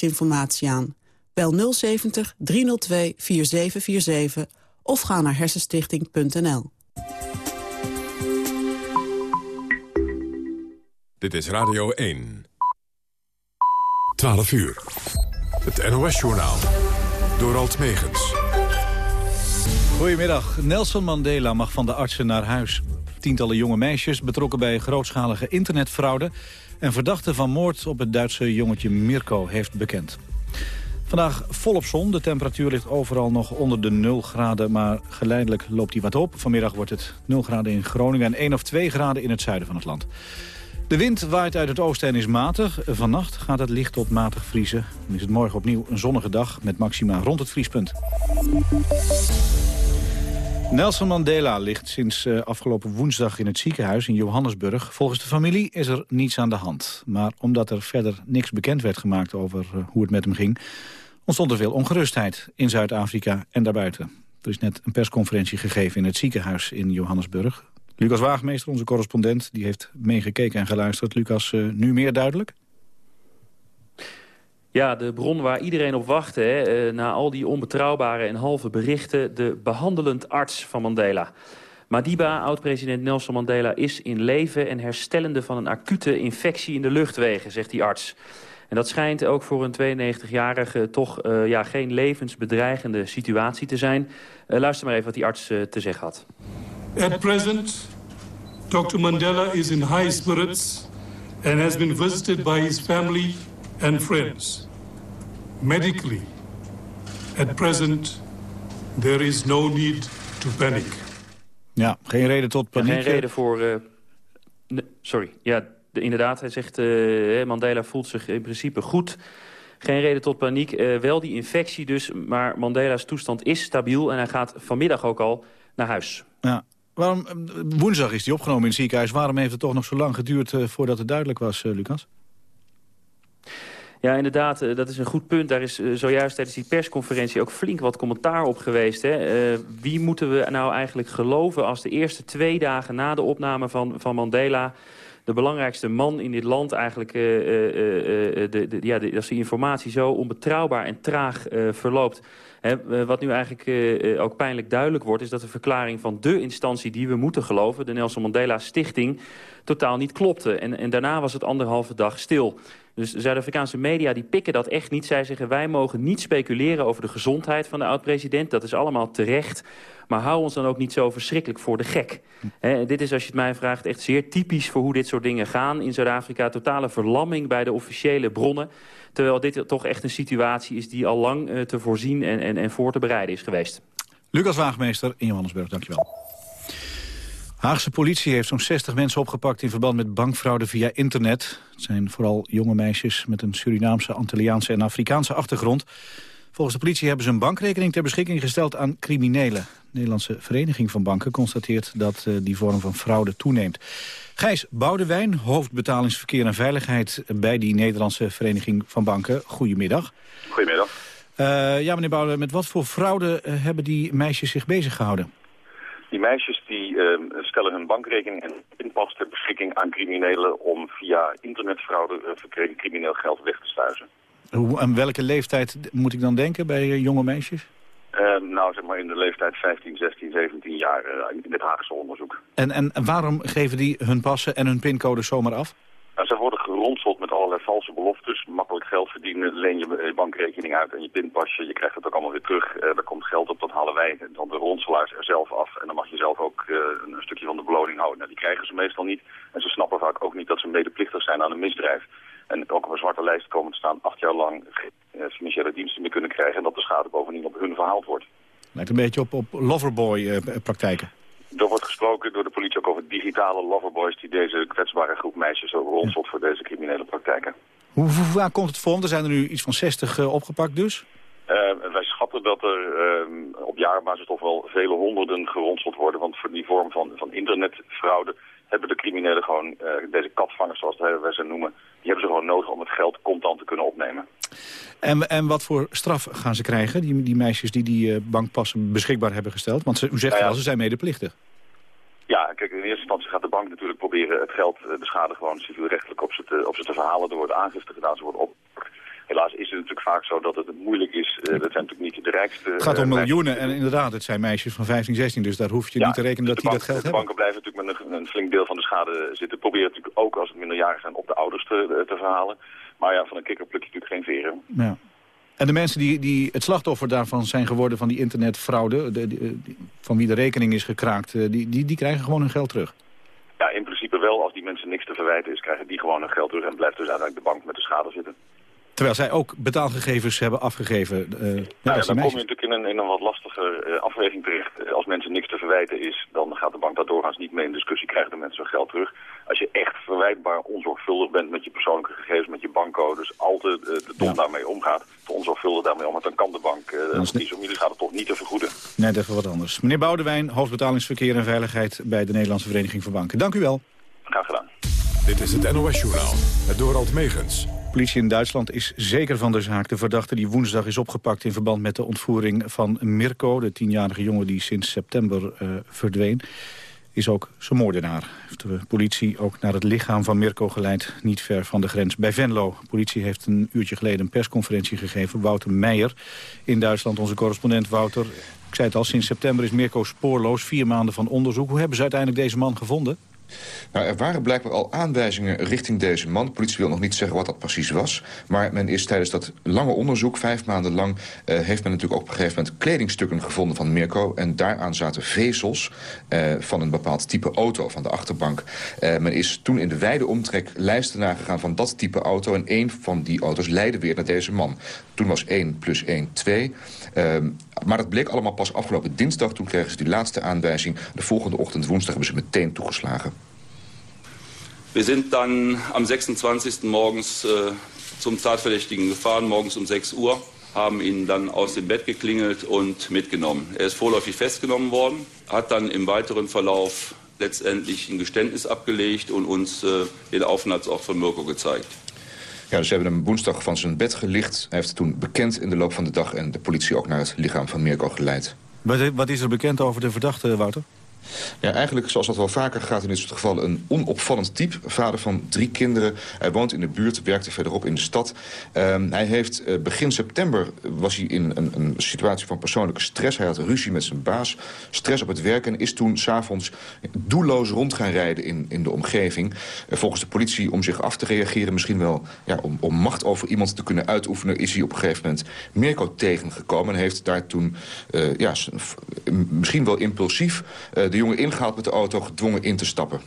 informatie aan. Bel 070 302 4747 of ga naar hersenstichting.nl. Dit is Radio 1. 12 uur. Het NOS-journaal. Door Alt Megens. Goedemiddag. Nelson Mandela mag van de artsen naar huis. Tientallen jonge meisjes betrokken bij grootschalige internetfraude... en verdachte van moord op het Duitse jongetje Mirko heeft bekend. Vandaag volop zon. De temperatuur ligt overal nog onder de 0 graden, maar geleidelijk loopt die wat op. Vanmiddag wordt het 0 graden in Groningen en 1 of 2 graden in het zuiden van het land. De wind waait uit het oosten en is matig. Vannacht gaat het licht tot matig vriezen. Dan is het morgen opnieuw een zonnige dag met maxima rond het vriespunt. Nelson Mandela ligt sinds uh, afgelopen woensdag in het ziekenhuis in Johannesburg. Volgens de familie is er niets aan de hand. Maar omdat er verder niks bekend werd gemaakt over uh, hoe het met hem ging... ontstond er veel ongerustheid in Zuid-Afrika en daarbuiten. Er is net een persconferentie gegeven in het ziekenhuis in Johannesburg. Lucas Waagmeester, onze correspondent, die heeft meegekeken en geluisterd. Lucas, uh, nu meer duidelijk? Ja, de bron waar iedereen op wachtte, hè, uh, na al die onbetrouwbare en halve berichten... de behandelend arts van Mandela. Madiba, oud-president Nelson Mandela, is in leven en herstellende van een acute infectie in de luchtwegen, zegt die arts. En dat schijnt ook voor een 92-jarige toch uh, ja, geen levensbedreigende situatie te zijn. Uh, luister maar even wat die arts te zeggen had. At present, Dr. Mandela is in high spirits and has been visited by his family and friends. Medically, at present, there is no need to panic. Ja, geen reden tot paniek. Ja, geen reden voor... Uh, sorry, ja, de, inderdaad, hij zegt... Uh, Mandela voelt zich in principe goed. Geen reden tot paniek. Uh, wel die infectie dus, maar Mandela's toestand is stabiel... en hij gaat vanmiddag ook al naar huis. Ja, Waarom, woensdag is hij opgenomen in het ziekenhuis. Waarom heeft het toch nog zo lang geduurd uh, voordat het duidelijk was, uh, Lucas? Ja, inderdaad, uh, dat is een goed punt. Daar is zojuist tijdens die persconferentie ook flink wat commentaar op geweest. Hè? wie moeten we nou eigenlijk geloven als de eerste twee dagen na de opname van, van Mandela de belangrijkste man in dit land eigenlijk... De, ja, de, als die informatie zo onbetrouwbaar en traag verloopt... He, wat nu eigenlijk uh, ook pijnlijk duidelijk wordt... is dat de verklaring van de instantie die we moeten geloven... de Nelson Mandela Stichting, totaal niet klopte. En, en daarna was het anderhalve dag stil. Dus Zuid-Afrikaanse media die pikken dat echt niet. Zij zeggen wij mogen niet speculeren over de gezondheid van de oud-president. Dat is allemaal terecht. Maar hou ons dan ook niet zo verschrikkelijk voor de gek. Dit is, als je het mij vraagt, echt zeer typisch voor hoe dit soort dingen gaan. In Zuid-Afrika totale verlamming bij de officiële bronnen. Terwijl dit toch echt een situatie is die al lang uh, te voorzien en, en, en voor te bereiden is geweest. Lucas Waagmeester in Johannesburg, dankjewel. Haagse politie heeft zo'n 60 mensen opgepakt in verband met bankfraude via internet. Het zijn vooral jonge meisjes met een Surinaamse, Antilliaanse en Afrikaanse achtergrond. Volgens de politie hebben ze een bankrekening ter beschikking gesteld aan criminelen. De Nederlandse Vereniging van Banken constateert dat uh, die vorm van fraude toeneemt. Gijs Boudewijn, hoofdbetalingsverkeer en veiligheid bij die Nederlandse Vereniging van Banken. Goedemiddag. Goedemiddag. Uh, ja, meneer Boudewijn, met wat voor fraude uh, hebben die meisjes zich bezig gehouden? Die meisjes die uh, stellen hun bankrekening en pinpas ter beschikking aan criminelen om via internetfraude verkregen crimineel geld weg te sluizen. Hoe, aan welke leeftijd moet ik dan denken bij jonge meisjes? Uh, nou, zeg maar in de leeftijd 15, 16, 17 jaar uh, in het Haagse onderzoek. En, en waarom geven die hun passen en hun pincodes zomaar af? Nou, ze worden geronseld met allerlei valse beloftes. Makkelijk geld verdienen, leen je bankrekening uit en je pinpasje. Je krijgt het ook allemaal weer terug. Uh, er komt geld op, dat halen wij dan de ronselaars er zelf af. En dan mag je zelf ook uh, een stukje van de beloning houden. Nou, die krijgen ze meestal niet. En ze snappen vaak ook niet dat ze medeplichtig zijn aan een misdrijf. En ook op een zwarte lijst komen te staan acht jaar lang geen financiële diensten meer kunnen krijgen. En dat de schade bovendien op hun verhaald wordt. Lijkt een beetje op, op loverboy-praktijken. Er wordt gesproken door de politie ook over digitale loverboys... die deze kwetsbare groep meisjes ronselt voor deze criminele praktijken. Hoe, waar komt het voor? Er zijn er nu iets van 60 uh, opgepakt dus? Uh, wij schatten dat er uh, op jaarbasis toch wel vele honderden geronseld worden. Want voor die vorm van, van internetfraude hebben de criminelen gewoon uh, deze katvangers, zoals wij ze noemen... die hebben ze gewoon nodig om het geld contant te kunnen opnemen. En, en wat voor straf gaan ze krijgen, die, die meisjes die die uh, bankpassen beschikbaar hebben gesteld? Want ze, u zegt nou ja, wel, ze zijn medeplichtig. Ja, kijk, in eerste instantie gaat de bank natuurlijk proberen het geld, de schade gewoon civielrechtelijk op ze te, op ze te verhalen. Er wordt aangifte gedaan, ze worden op. Helaas is het natuurlijk vaak zo dat het moeilijk is. Uh, dat zijn natuurlijk niet de rijkste... Het gaat om miljoenen en inderdaad, het zijn meisjes van 15, 16. Dus daar hoef je niet te rekenen dat die dat geld hebben. De banken blijven natuurlijk met een, een, flink deel van de schade zitten. Proberen natuurlijk ook als het minderjarigen zijn op de ouders te, te verhalen. Maar ja, van een kikker pluk je natuurlijk geen veren. Ja. En de mensen die, die het slachtoffer daarvan zijn geworden van die internetfraude... De, van wie de rekening is gekraakt, die, die, die krijgen gewoon hun geld terug? Ja, in principe wel. Als die mensen niks te verwijten is, krijgen die gewoon hun geld terug... en blijft dus uiteindelijk de bank met de schade zitten. Terwijl zij ook betaalgegevens hebben afgegeven. Uh, nou ja, dan kom je natuurlijk in een, in een wat lastiger uh, afweging terecht. Als mensen niks te verwijten is, dan gaat de bank daar doorgaans niet mee in discussie. Krijgen de mensen hun geld terug. Als je echt verwijtbaar onzorgvuldig bent met je persoonlijke gegevens, met je bankcodes, altijd uh, de dom daarmee omgaat, te onzorgvuldig daarmee omgaat, dan kan de bank uh, kiezen om jullie gaat het toch niet te vergoeden. Net even wat anders. Meneer Boudewijn, hoofdbetalingsverkeer en veiligheid bij de Nederlandse Vereniging van Banken. Dank u wel. Graag gedaan. Dit is het NOS Journaal, het Dorald Megens politie in Duitsland is zeker van de zaak. De verdachte die woensdag is opgepakt in verband met de ontvoering van Mirko... de tienjarige jongen die sinds september uh, verdween, is ook zijn moordenaar. Heeft de politie ook naar het lichaam van Mirko geleid, niet ver van de grens bij Venlo. De politie heeft een uurtje geleden een persconferentie gegeven. Wouter Meijer in Duitsland, onze correspondent Wouter. Ik zei het al, sinds september is Mirko spoorloos, vier maanden van onderzoek. Hoe hebben ze uiteindelijk deze man gevonden? Nou, er waren blijkbaar al aanwijzingen richting deze man. De politie wil nog niet zeggen wat dat precies was. Maar men is tijdens dat lange onderzoek, vijf maanden lang... Uh, heeft men natuurlijk ook op een gegeven moment kledingstukken gevonden van Mirko. En daaraan zaten vezels uh, van een bepaald type auto van de achterbank. Uh, men is toen in de wijde omtrek lijsten nagegaan van dat type auto. En één van die auto's leidde weer naar deze man. Toen was 1 plus 1 2. Maar dat bleek allemaal pas afgelopen dinsdag. Toen kregen ze die laatste aanwijzing. De volgende ochtend woensdag hebben ze meteen toegeslagen. Wir sind dann am 26. morgens äh, zum Tatverdächtigen gefahren, morgens um 6 Uhr, haben ihn dann aus dem Bett geklingelt und mitgenommen. Er ist vorläufig festgenommen worden, hat dann im weiteren Verlauf letztendlich ein Geständnis abgelegt und uns äh, den Aufenthaltsort von Mirko gezeigt. Ja, ze hebben hem woensdag van zijn bed gelicht. Hij heeft toen bekend in de loop van de dag... en de politie ook naar het lichaam van Mirko geleid. Wat is er bekend over de verdachte, Wouter? Ja, eigenlijk zoals dat wel vaker gaat in dit soort gevallen... een onopvallend type, vader van drie kinderen. Hij woont in de buurt, werkte verderop in de stad. Um, hij heeft uh, begin september was hij in een, een, situatie van persoonlijke stress. Hij had ruzie met zijn baas, stress op het werk... en is toen s'avonds doelloos rond gaan rijden in, in de omgeving. Uh, volgens de politie om zich af te reageren... misschien wel ja, om, om macht over iemand te kunnen uitoefenen... is hij op een gegeven moment Mirko tegengekomen... en heeft daar toen uh, ja, misschien wel impulsief de jongen ingehaald met de auto, gedwongen in te stappen.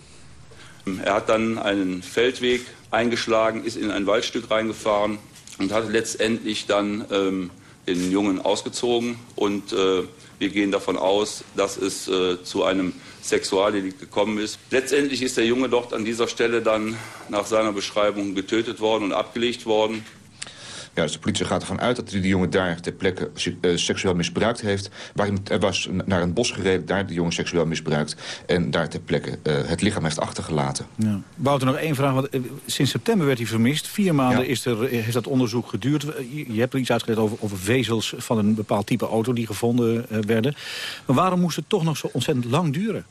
Er hat dann einen Feldweg eingeschlagen, ist in ein Waldstück reingefahren und hat letztendlich dann ähm, den Jungen ausgezogen. Und äh, wir gehen davon aus, dass es äh, zu einem Sexualdelikt gekommen ist. Letztendlich ist der Junge dort an dieser Stelle dann nach seiner Beschreibung getötet worden und abgelegt worden. Ja, dus de politie gaat ervan uit dat hij de jongen daar ter plekke uh, seksueel misbruikt heeft. Waar hij was naar een bos gereden, daar de jongen seksueel misbruikt. En daar ter plekke uh, het lichaam heeft achtergelaten. Ja. Wouter, nog één vraag. Want, uh, sinds september werd hij vermist. Vier maanden ja. is er, heeft dat onderzoek geduurd. Je hebt er iets uitgelegd over, over vezels van een bepaald type auto die gevonden werden. Maar waarom moest het toch nog zo ontzettend lang duren?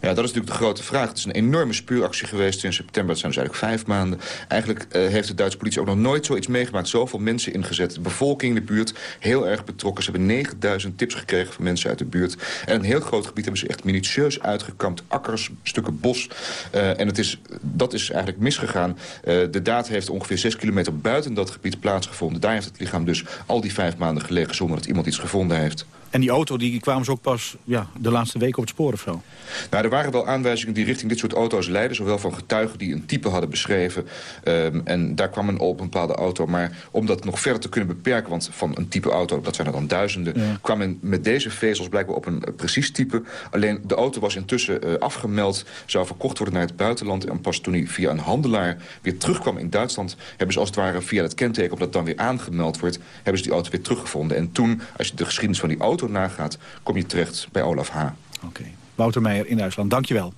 Ja, dat is natuurlijk de grote vraag. Het is een enorme spuuractie geweest in september. Dat zijn dus eigenlijk vijf maanden. Eigenlijk uh, heeft de Duitse politie ook nog nooit zoiets meegemaakt. Zoveel mensen ingezet. De bevolking in de buurt heel erg betrokken. Ze hebben 9000 tips gekregen van mensen uit de buurt. En een heel groot gebied hebben ze echt minutieus uitgekampt. Akkers, stukken bos. Uh, en het is, dat is eigenlijk misgegaan. Uh, de daad heeft ongeveer 6 kilometer buiten dat gebied plaatsgevonden. Daar heeft het lichaam dus al die vijf maanden gelegen... zonder dat iemand iets gevonden heeft. En die auto die kwamen ze ook pas ja, de laatste weken op het spoor of zo? Nou, er waren wel aanwijzingen die richting dit soort auto's leiden. Zowel van getuigen die een type hadden beschreven. Um, en daar kwam men op een bepaalde auto. Maar om dat nog verder te kunnen beperken... want van een type auto, dat zijn er dan duizenden... Ja. kwam men met deze vezels blijkbaar op een uh, precies type. Alleen de auto was intussen uh, afgemeld. Zou verkocht worden naar het buitenland. En pas toen hij via een handelaar weer terugkwam in Duitsland... hebben ze als het ware via het kenteken, omdat dan weer aangemeld wordt... hebben ze die auto weer teruggevonden. En toen, als je de geschiedenis van die auto nagaat... kom je terecht bij Olaf H. Oké. Wouter Meijer in Duitsland, dankjewel.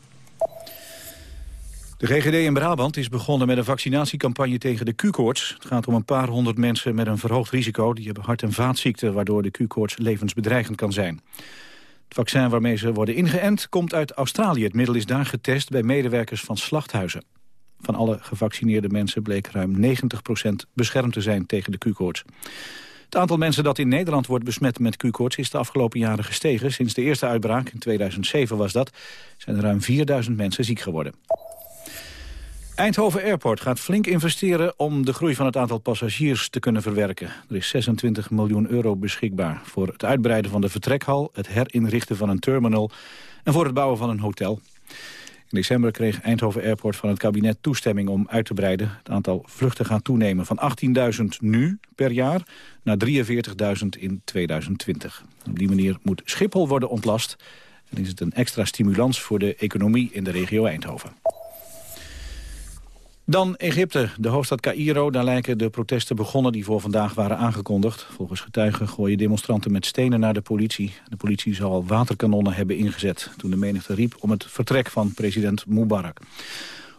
De GGD in Brabant is begonnen met een vaccinatiecampagne tegen de Q-koorts. Het gaat om een paar honderd mensen met een verhoogd risico. Die hebben hart- en vaatziekten, waardoor de Q-koorts levensbedreigend kan zijn. Het vaccin waarmee ze worden ingeënt komt uit Australië. Het middel is daar getest bij medewerkers van slachthuizen. Van alle gevaccineerde mensen bleek ruim 90% beschermd te zijn tegen de Q-koorts. Het aantal mensen dat in Nederland wordt besmet met Q-koorts is de afgelopen jaren gestegen. Sinds de eerste uitbraak, in 2007 was dat, zijn er ruim 4000 mensen ziek geworden. Eindhoven Airport gaat flink investeren om de groei van het aantal passagiers te kunnen verwerken. Er is 26 miljoen euro beschikbaar voor het uitbreiden van de vertrekhal, het herinrichten van een terminal en voor het bouwen van een hotel. In december kreeg Eindhoven Airport van het kabinet toestemming om uit te breiden. Het aantal vluchten gaat toenemen van 18.000 nu per jaar naar 43.000 in 2020. Op die manier moet Schiphol worden ontlast en is het een extra stimulans voor de economie in de regio Eindhoven. Dan Egypte, de hoofdstad Cairo. Daar lijken de protesten begonnen die voor vandaag waren aangekondigd. Volgens getuigen gooien demonstranten met stenen naar de politie. De politie zal waterkanonnen hebben ingezet... toen de menigte riep om het vertrek van president Mubarak.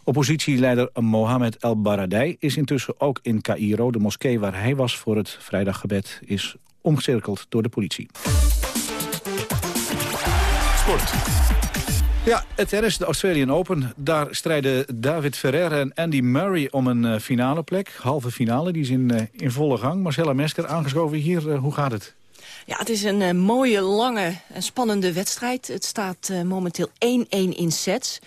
Oppositieleider Mohamed El Baradei is intussen ook in Cairo. De moskee waar hij was voor het vrijdaggebed is omcirkeld door de politie. Sport. Ja, het tennis, de Australian Open. Daar strijden David Ferrer en Andy Murray om een uh, finale plek. Halve finale, die is in, uh, in volle gang. Marcella Mesker, aangeschoven hier. Uh, hoe gaat het? Ja, het is een uh, mooie, lange en spannende wedstrijd. Het staat uh, momenteel 1-1 in sets.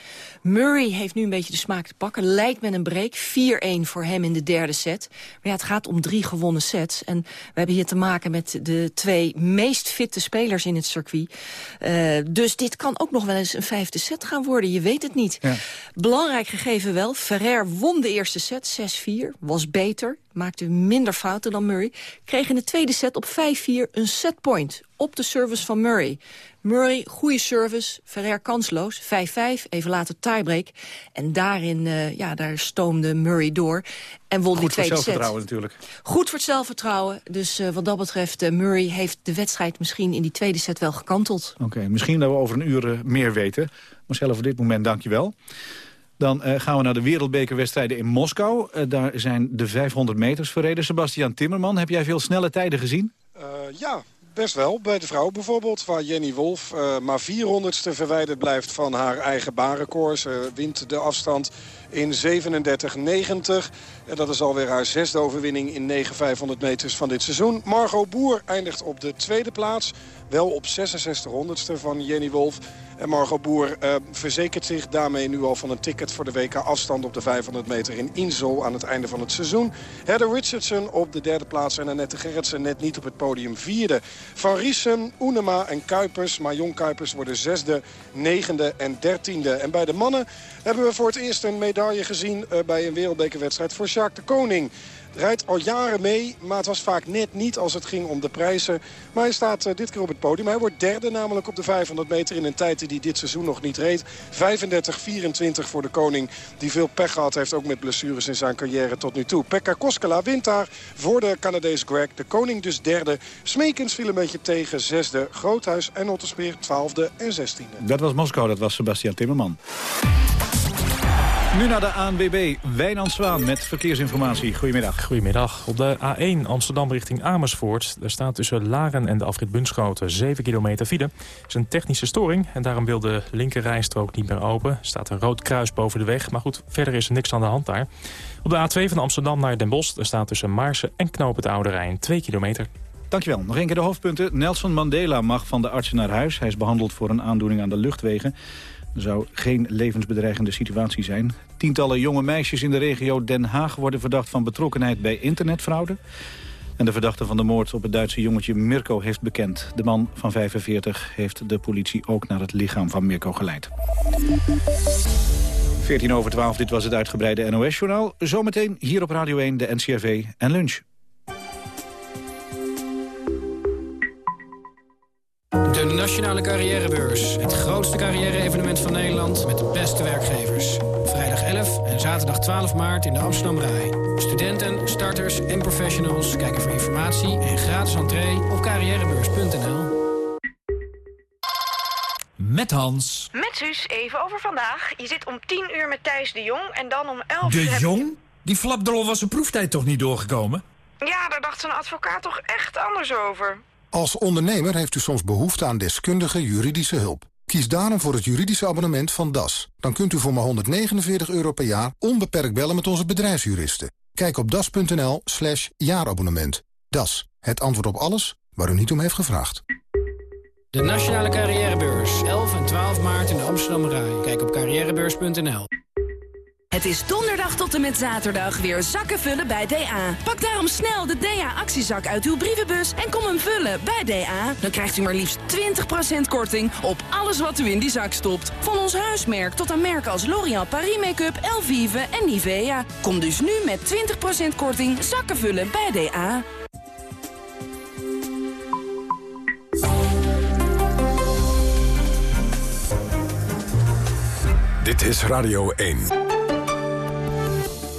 Murray heeft nu een beetje de smaak te pakken. Lijkt met een break. 4-1 voor hem in de derde set. Maar ja, het gaat om drie gewonnen sets. En we hebben hier te maken met de twee meest fitte spelers in het circuit. Uh, dus dit kan ook nog wel eens een vijfde set gaan worden. Je weet het niet. Ja. Belangrijk gegeven wel. Ferrer won de eerste set, 6-4. Was beter maakte minder fouten dan Murray. Kreeg in de tweede set op 5-4 een setpoint op de service van Murray. Murray, goede service, Ferrer kansloos, 5-5, even later tiebreak. En daarin, uh, ja, daar stoomde Murray door en won Goed die tweede set. Goed voor zelfvertrouwen natuurlijk. Goed voor het zelfvertrouwen. Dus uh, wat dat betreft, uh, Murray heeft de wedstrijd misschien in die tweede set wel gekanteld. Oké, okay, misschien dat we over een uur meer weten. Marcella, voor dit moment dank je wel. Dan uh, gaan we naar de wereldbekerwedstrijden in Moskou. Uh, daar zijn de 500 meters verreden. Sebastian Timmerman, heb jij veel snelle tijden gezien? Uh, ja, best wel. Bij de vrouw bijvoorbeeld, waar Jenny Wolf uh, maar 400ste verwijderd blijft van haar eigen baanrecord. Ze wint de afstand in 37,90. En dat is alweer haar zesde overwinning in 9 500 meters van dit seizoen. Margot Boer eindigt op de tweede plaats. Wel op 66 honderdste van Jenny Wolf. En Margot Boer uh, verzekert zich daarmee nu al van een ticket voor de WK afstand op de 500 meter in Insel aan het einde van het seizoen. Heather Richardson op de derde plaats en Annette Gerritsen net niet op het podium vierde. Van Riesen, Oenema en Kuipers, maar Jong Kuipers worden zesde, negende en dertiende. En bij de mannen hebben we voor het eerst een medaille gezien uh, bij een wereldbekerwedstrijd voor Jacques de Koning rijdt al jaren mee, maar het was vaak net niet als het ging om de prijzen. Maar hij staat uh, dit keer op het podium. Hij wordt derde namelijk op de 500 meter in een tijd die dit seizoen nog niet reed. 35-24 voor de koning die veel pech gehad heeft, ook met blessures in zijn carrière tot nu toe. Pekka Koskela wint daar voor de Canadees Greg. De koning dus derde. Smekens viel een beetje tegen zesde. Groothuis en Otterspeer twaalfde en zestiende. Dat was Moskou, dat was Sebastian Timmerman. Nu naar de ANWB, Wijnand Zwaan met verkeersinformatie. Goedemiddag. Goedemiddag. Op de A1 Amsterdam richting Amersfoort... er staat tussen Laren en de afrit Bunschoten 7 kilometer file. Het is een technische storing en daarom wil de linkerrijstrook niet meer open. Er staat een rood kruis boven de weg, maar goed, verder is er niks aan de hand daar. Op de A2 van Amsterdam naar Den Bosch... er staat tussen Maarsen en Knoop het Oude Rijn 2 kilometer. Dankjewel. Nog een keer de hoofdpunten. Nelson Mandela mag van de artsen naar huis. Hij is behandeld voor een aandoening aan de luchtwegen. Er zou geen levensbedreigende situatie zijn. Tientallen jonge meisjes in de regio Den Haag worden verdacht van betrokkenheid bij internetfraude. En de verdachte van de moord op het Duitse jongetje Mirko heeft bekend. De man van 45 heeft de politie ook naar het lichaam van Mirko geleid. 14 over 12, dit was het uitgebreide NOS-journaal. Zometeen hier op Radio 1 de NCRV en lunch. De Nationale Carrièrebeurs. Het grootste carrière-evenement van Nederland met de beste werkgevers. Vrijdag 11 en zaterdag 12 maart in de Amsterdam Rai. Studenten, starters en professionals kijken voor informatie en gratis entree op carrièrebeurs.nl. Met Hans. Met Suus, even over vandaag. Je zit om 10 uur met Thijs de Jong en dan om 11 De uur... heb- Jong? Die flapdrol was zijn proeftijd toch niet doorgekomen? Ja, daar dacht zijn advocaat toch echt anders over. Als ondernemer heeft u soms behoefte aan deskundige juridische hulp. Kies daarom voor het juridische abonnement van DAS. Dan kunt u voor maar 149 euro per jaar onbeperkt bellen met onze bedrijfsjuristen. Kijk op das.nl slash jaarabonnement. DAS, het antwoord op alles waar u niet om heeft gevraagd. De Nationale Carrièrebeurs, 11 en 12 maart in de Amsterdam Rai. Kijk op carrièrebeurs.nl. Het is donderdag tot en met zaterdag weer zakken vullen bij DA. Pak daarom snel de DA-actiezak uit uw brievenbus en kom hem vullen bij DA. Dan krijgt u maar liefst 20% korting op alles wat u in die zak stopt. Van ons huismerk tot aan merken als L'Oréal Paris Make-up, Elvive en Nivea. Kom dus nu met 20% korting zakken vullen bij DA. Dit is Radio 1.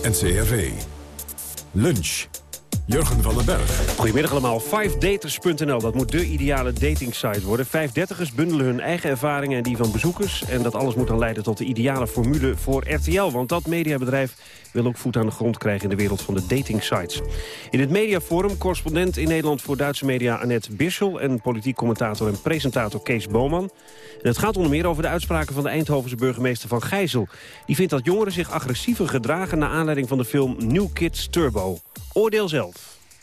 NCRV. Lunch. Jurgen van den Berg. Goedemiddag allemaal. 5daters.nl, dat moet de ideale datingsite worden. 530ers bundelen hun eigen ervaringen en die van bezoekers. En dat alles moet dan leiden tot de ideale formule voor RTL. Want dat mediabedrijf wil ook voet aan de grond krijgen in de wereld van de datingsites. In het mediaforum correspondent in Nederland voor Duitse media Annette Birschel... en politiek commentator en presentator Kees Boman. Het gaat onder meer over de uitspraken van de Eindhovense burgemeester Van Gijzel. Die vindt dat jongeren zich agressiever gedragen... naar aanleiding van de film New Kids Turbo. Oordeel zelf.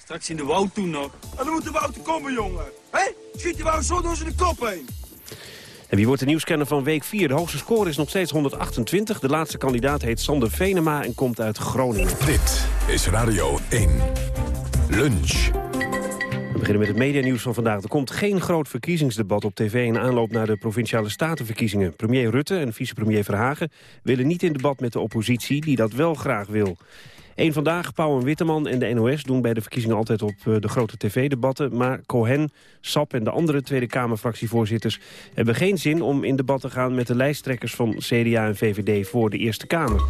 Straks in de woud toen nog. En dan moet de woud komen, jongen. Hé? Schiet de woud zo door zijn kop heen. En wie wordt de nieuwscanner van week 4? De hoogste score is nog steeds 128. De laatste kandidaat heet Sander Venema en komt uit Groningen. Dit is Radio 1. Lunch. We beginnen met het medianieuws van vandaag. Er komt geen groot verkiezingsdebat op tv in aanloop naar de Provinciale Statenverkiezingen. Premier Rutte en vicepremier Verhagen willen niet in debat met de oppositie die dat wel graag wil. Eén Vandaag, Pauw en Witteman en de NOS doen bij de verkiezingen altijd op eh, de grote tv-debatten. Maar Cohen, Sap en de andere Tweede Kamerfractievoorzitters hebben geen zin om in debat te gaan met de lijsttrekkers van CDA en VVD voor de Eerste Kamer.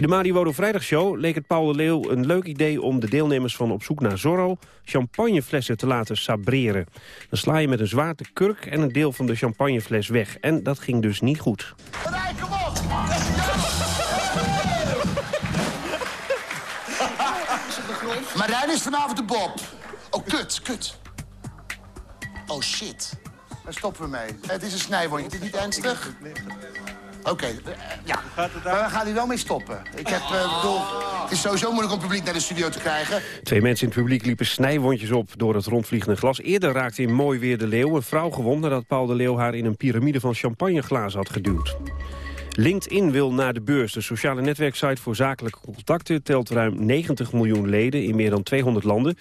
In de Mario Vrijdagshow leek het Paul de Leeuw een leuk idee om de deelnemers van Op zoek naar Zorro champagneflessen te laten sabreren. Dan sla je met een zwaarte kurk en een deel van de champagnefles weg. En dat ging dus niet goed. Marijn is vanavond de Bob. Oh, kut, kut. Oh, shit. Daar stoppen we mee. Het is een snijwondje. Het is niet ernstig? Oké, eh, ja. Maar we gaan hier wel mee stoppen. Ik heb, eh, bedoel, het is sowieso moeilijk om publiek naar de studio te krijgen. Twee mensen in het publiek liepen snijwondjes op door het rondvliegende glas. Eerder raakte in mooi weer de leeuw een vrouw gewond... nadat Paul de Leeuw haar in een piramide van champagneglazen had geduwd. LinkedIn wil naar de beurs. De sociale netwerksite voor zakelijke contacten telt ruim 90 miljoen leden in meer dan 200 landen.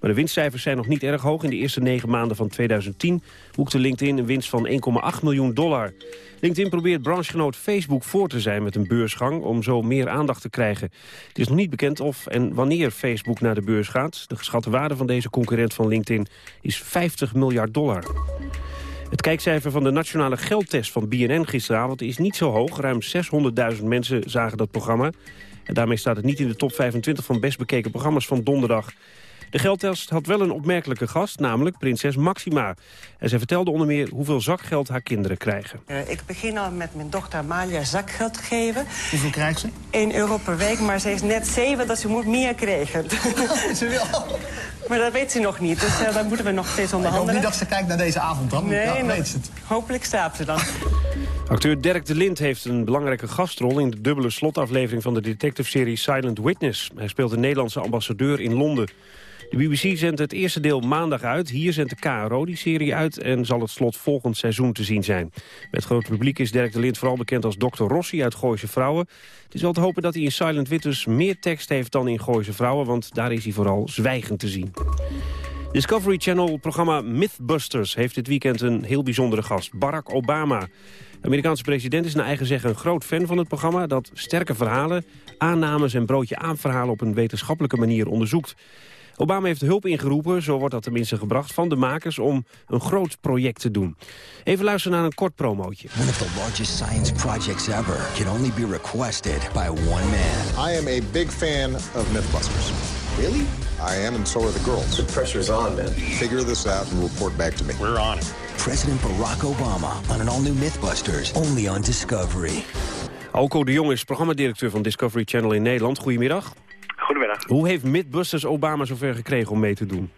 Maar de winstcijfers zijn nog niet erg hoog. In de eerste negen maanden van 2010 boekte LinkedIn een winst van 1,8 miljoen dollar. LinkedIn probeert branchegenoot Facebook voor te zijn met een beursgang... om zo meer aandacht te krijgen. Het is nog niet bekend of en wanneer Facebook naar de beurs gaat. De geschatte waarde van deze concurrent van LinkedIn is 50 miljard dollar. Het kijkcijfer van de nationale geldtest van BNN gisteravond is niet zo hoog. Ruim 600.000 mensen zagen dat programma. En daarmee staat het niet in de top 25 van best bekeken programma's van donderdag. De geldtest had wel een opmerkelijke gast, namelijk prinses Maxima. En zij vertelde onder meer hoeveel zakgeld haar kinderen krijgen. Uh, ik begin al met mijn dochter Amalia zakgeld te geven. Hoeveel krijgt ze? 1 euro per week, maar ze is net 7, dat ze moet meer krijgen. ze wil. Maar dat weet ze nog niet, dus uh, daar moeten we nog steeds onderhandelen. Ik hoop niet dat ze kijkt naar deze avond dan. Nee, weet ze het. hopelijk staat ze dan. Acteur Dirk de Lind heeft een belangrijke gastrol... in de dubbele slotaflevering van de detective-serie Silent Witness. Hij speelt een Nederlandse ambassadeur in Londen. De BBC zendt het eerste deel maandag uit. Hier zendt de KRO die serie uit en zal het slot volgend seizoen te zien zijn. Met groot publiek is Dirk de Lind vooral bekend als Dr. Rossi uit Gooise Vrouwen. Het is wel te hopen dat hij in Silent Witness meer tekst heeft dan in Gooise Vrouwen... want daar is hij vooral zwijgend te zien. Discovery Channel-programma Mythbusters heeft dit weekend een heel bijzondere gast, Barack Obama. De Amerikaanse president is naar eigen zeggen een groot fan van het programma... dat sterke verhalen, aannames en broodje aanverhalen op een wetenschappelijke manier onderzoekt. Obama heeft hulp ingeroepen, zo wordt dat tenminste gebracht, van de makers om een groot project te doen. Even luisteren naar een kort promootje. One of the largest science projects ever can only be requested by one man. I am a big fan of Mythbusters. Really? I am, and so are the girls. The pressure's on, man. Figure this out and report back to me. We're on it. President Barack Obama on an all-new Mythbusters, only on Discovery. Alco de Jong is programmadirecteur van Discovery Channel in Nederland. Goedemiddag. Hoe heeft Mythbusters Obama zover gekregen om mee te doen?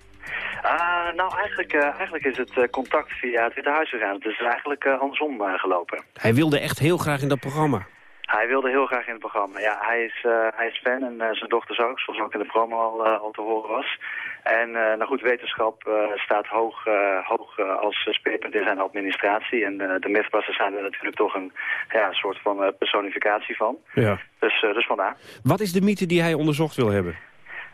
Uh, nou, eigenlijk, eh, eigenlijk is het eh, contact via het Witte Huis gegaan. Het is eigenlijk eh, andersom gelopen. Hij wilde echt heel graag in dat programma. Hij wilde heel graag in het programma. Ja, hij is, hij is fan en zijn dochters ook, zoals ook in de promo al, al te horen was. En uh, nou goed, wetenschap uh, staat hoog, uh, hoog als speerpunt in zijn administratie. En de Mythbusters zijn er natuurlijk toch een ja, soort van personificatie van. Ja. Dus, dus vandaar. Wat is de mythe die hij onderzocht wil hebben?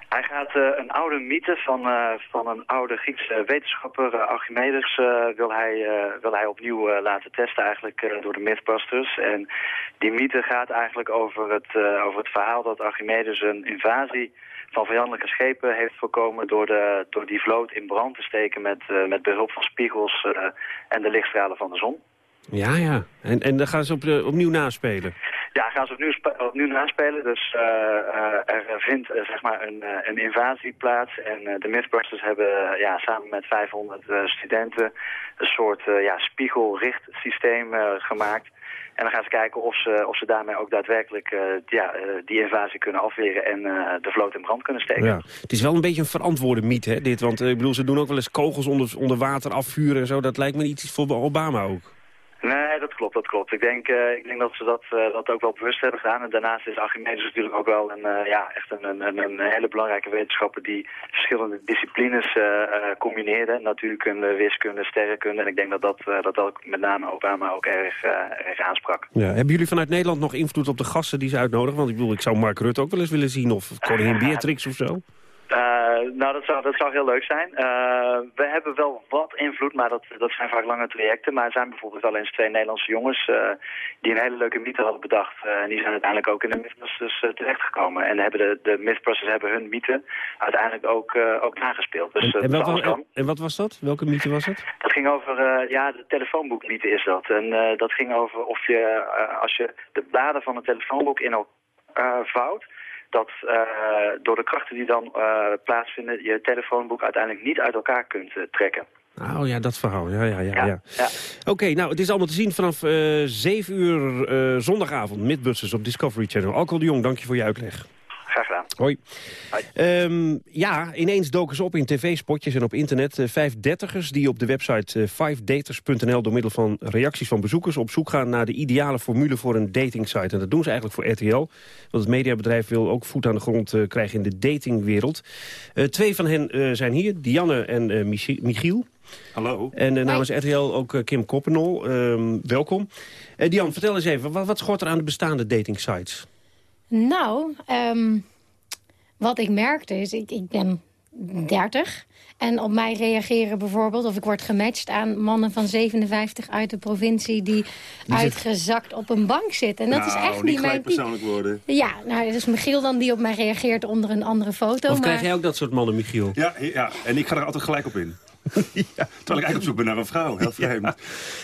Hij gaat uh, een oude mythe van, uh, van een oude Griekse wetenschapper, uh, Archimedes, wil, hij, wil hij opnieuw laten testen eigenlijk door de Mythbusters. En die mythe gaat eigenlijk over het, over het verhaal dat Archimedes een invasie van vijandelijke schepen heeft voorkomen door, de, door die vloot in brand te steken met, met behulp van spiegels en de lichtstralen van de zon. Ja, ja. En, en dan gaan ze op, opnieuw naspelen. Ja, gaan ze opnieuw, opnieuw naspelen. Dus uh, uh, er vindt uh, zeg maar een, een invasie plaats. En de Mythbusters hebben ja, samen met 500 studenten een soort ja, spiegelrichtsysteem gemaakt. En dan gaan ze kijken of ze, of ze daarmee ook daadwerkelijk ja, die invasie kunnen afweren en de vloot in brand kunnen steken. Ja. Het is wel een beetje een verantwoorde mythe, hè, dit. Want ik bedoel, ze doen ook wel eens kogels onder, onder water afvuren en zo. Dat lijkt me iets voor Obama ook. Nee, dat klopt, dat klopt. Ik denk, uh, ik denk dat ze dat, uh, dat ook wel bewust hebben gedaan. En daarnaast is Archimedes natuurlijk ook wel een, uh, ja, echt een, een, een, hele belangrijke wetenschapper die verschillende disciplines combineerde. Natuurkunde, wiskunde, sterrenkunde. En ik denk dat dat, dat ook met name Obama ook erg, erg aansprak. Ja. Hebben jullie vanuit Nederland nog invloed op de gasten die ze uitnodigen? Want ik bedoel, ik zou Mark Rutte ook wel eens willen zien of koningin Beatrix of zo. Uh, nou, dat zou, dat zou heel leuk zijn. Uh, we hebben wel wat invloed, maar dat, dat zijn vaak lange trajecten. Maar er zijn bijvoorbeeld wel eens twee Nederlandse jongens uh, die een hele leuke mythe hadden bedacht. en die zijn uiteindelijk ook in de Mythbusters terechtgekomen. En hebben de, de Mythbusters hebben hun mythe uiteindelijk ook, ook nagespeeld. Dus, en, en, wat was, en, en, wat was dat? Welke mythe was het? Dat ging over, ja, de telefoonboekmythe is dat. En dat ging over of je, als je de bladen van een telefoonboek in elkaar vouwt dat uh, door de krachten die dan uh, plaatsvinden... je telefoonboek uiteindelijk niet uit elkaar kunt uh, trekken. Oh ja, dat verhaal. Ja, ja, ja. ja. ja. Oké, okay, nou, het is allemaal te zien vanaf 7 uur zondagavond. Midbusters op Discovery Channel. Alcohol de Jong, dank je voor je uitleg. Hoi. Um, ja, ineens doken ze op in tv-spotjes en op internet. Uh, vijf dertigers die op de website uh, 5daters.nl door middel van reacties van bezoekers... op zoek gaan naar de ideale formule voor een datingsite. En dat doen ze eigenlijk voor RTL. Want het mediabedrijf wil ook voet aan de grond uh, krijgen in de datingwereld. twee van hen zijn hier, Dianne en Michiel. Hallo. En uh, namens RTL ook uh, Kim Koppenol. Uh, welkom. Uh, Dian, vertel eens even, wat, wat schort er aan de bestaande datingsites? Nou, um, wat ik merkte is, ik, ik ben 30... En op mij reageren bijvoorbeeld, of ik word gematcht aan mannen van 57 uit de provincie... die, die uitgezakt op een bank zitten. En dat nou, is echt niet niet mijn persoonlijk worden. Ja, nou, het is Michiel dan die op mij reageert onder een andere foto. Of maar... krijg jij ook dat soort mannen, Michiel? Ja, ja, en ik ga er altijd gelijk op in. ja, terwijl ik eigenlijk op zoek ben naar een vrouw. Heel vreemd. Ja.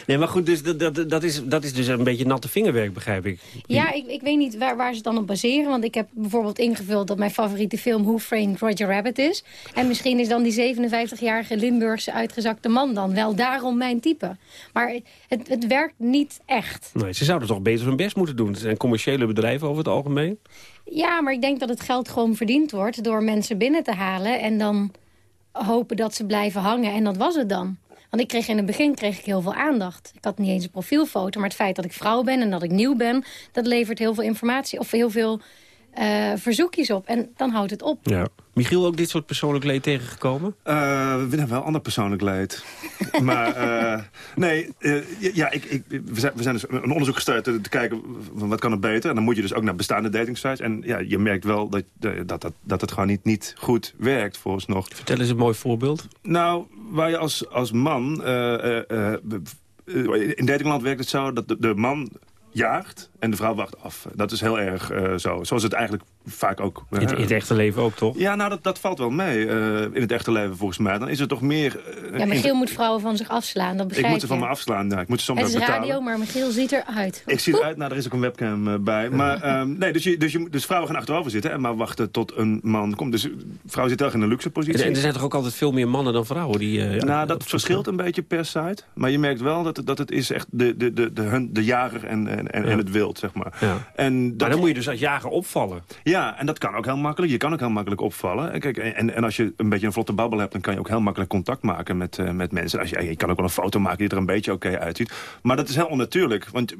Nee, maar goed, dus dat, dat, dat, is, dat is dus een beetje natte vingerwerk, begrijp ik. Ja, ik, ik weet niet waar, waar ze het dan op baseren. Want ik heb bijvoorbeeld ingevuld dat mijn favoriete film Who Framed Roger Rabbit is. En misschien is dan die 57-jarige Limburgse uitgezakte man dan wel daarom mijn type. Maar het, het werkt niet echt. Nee, ze zouden toch beter hun best moeten doen. Het zijn commerciële bedrijven over het algemeen. Ja, maar ik denk dat het geld gewoon verdiend wordt door mensen binnen te halen... en dan hopen dat ze blijven hangen. En dat was het dan. Want ik kreeg in het begin kreeg ik heel veel aandacht. Ik had niet eens een profielfoto, maar het feit dat ik vrouw ben en dat ik nieuw ben... dat levert heel veel informatie of heel veel uh, verzoekjes op. En dan houdt het op. Ja. Michiel, ook dit soort persoonlijk leed tegengekomen? Uh, we hebben wel ander persoonlijk leed. maar uh, nee, uh, ja, ik, ik, we, zijn, we zijn dus een onderzoek gestart te, te kijken van wat kan het beter. En dan moet je dus ook naar bestaande datingsites. En ja, je merkt wel dat, dat, dat, dat het gewoon niet, niet goed werkt vooralsnog. Vertel eens een mooi voorbeeld. Nou, waar je als, als man... in datingland werkt het zo dat de, de man jaagt en de vrouw wacht af. Dat is heel erg uh, zo. Zoals het eigenlijk vaak ook... Uh, in, in, het echte leven ook, toch? Ja, nou, dat, dat valt wel mee. Uh, in het echte leven, volgens mij. Dan is het toch meer... ja, Michiel moet vrouwen van zich afslaan, dat begrijp Ik moet ze van me afslaan, ja. Ik moet ze soms Het is betalen. radio, maar Michiel ziet eruit. Ik zie eruit, nou, er is ook een webcam bij. Maar, um, nee, dus, je, dus, je, dus vrouwen gaan achterover zitten en maar wachten tot een man komt. Dus vrouwen zitten erg in een luxe positie. En er zijn toch ook altijd veel meer mannen dan vrouwen? Die, nou, dat verschilt een beetje per site. Maar je merkt wel dat, dat het is echt de, de, de, de, de jager en, en, en, ja. en het wild, zeg maar. Ja. En dat... Maar dan moet je dus als jager opvallen. Ja, en dat kan ook heel makkelijk. Je kan ook heel makkelijk opvallen. En, kijk, en, en als je een beetje een vlotte babbel hebt... dan kan je ook heel makkelijk contact maken met, uh, met mensen. Als je, je kan ook wel een foto maken die er een beetje oké uitziet. Maar dat is heel onnatuurlijk. Want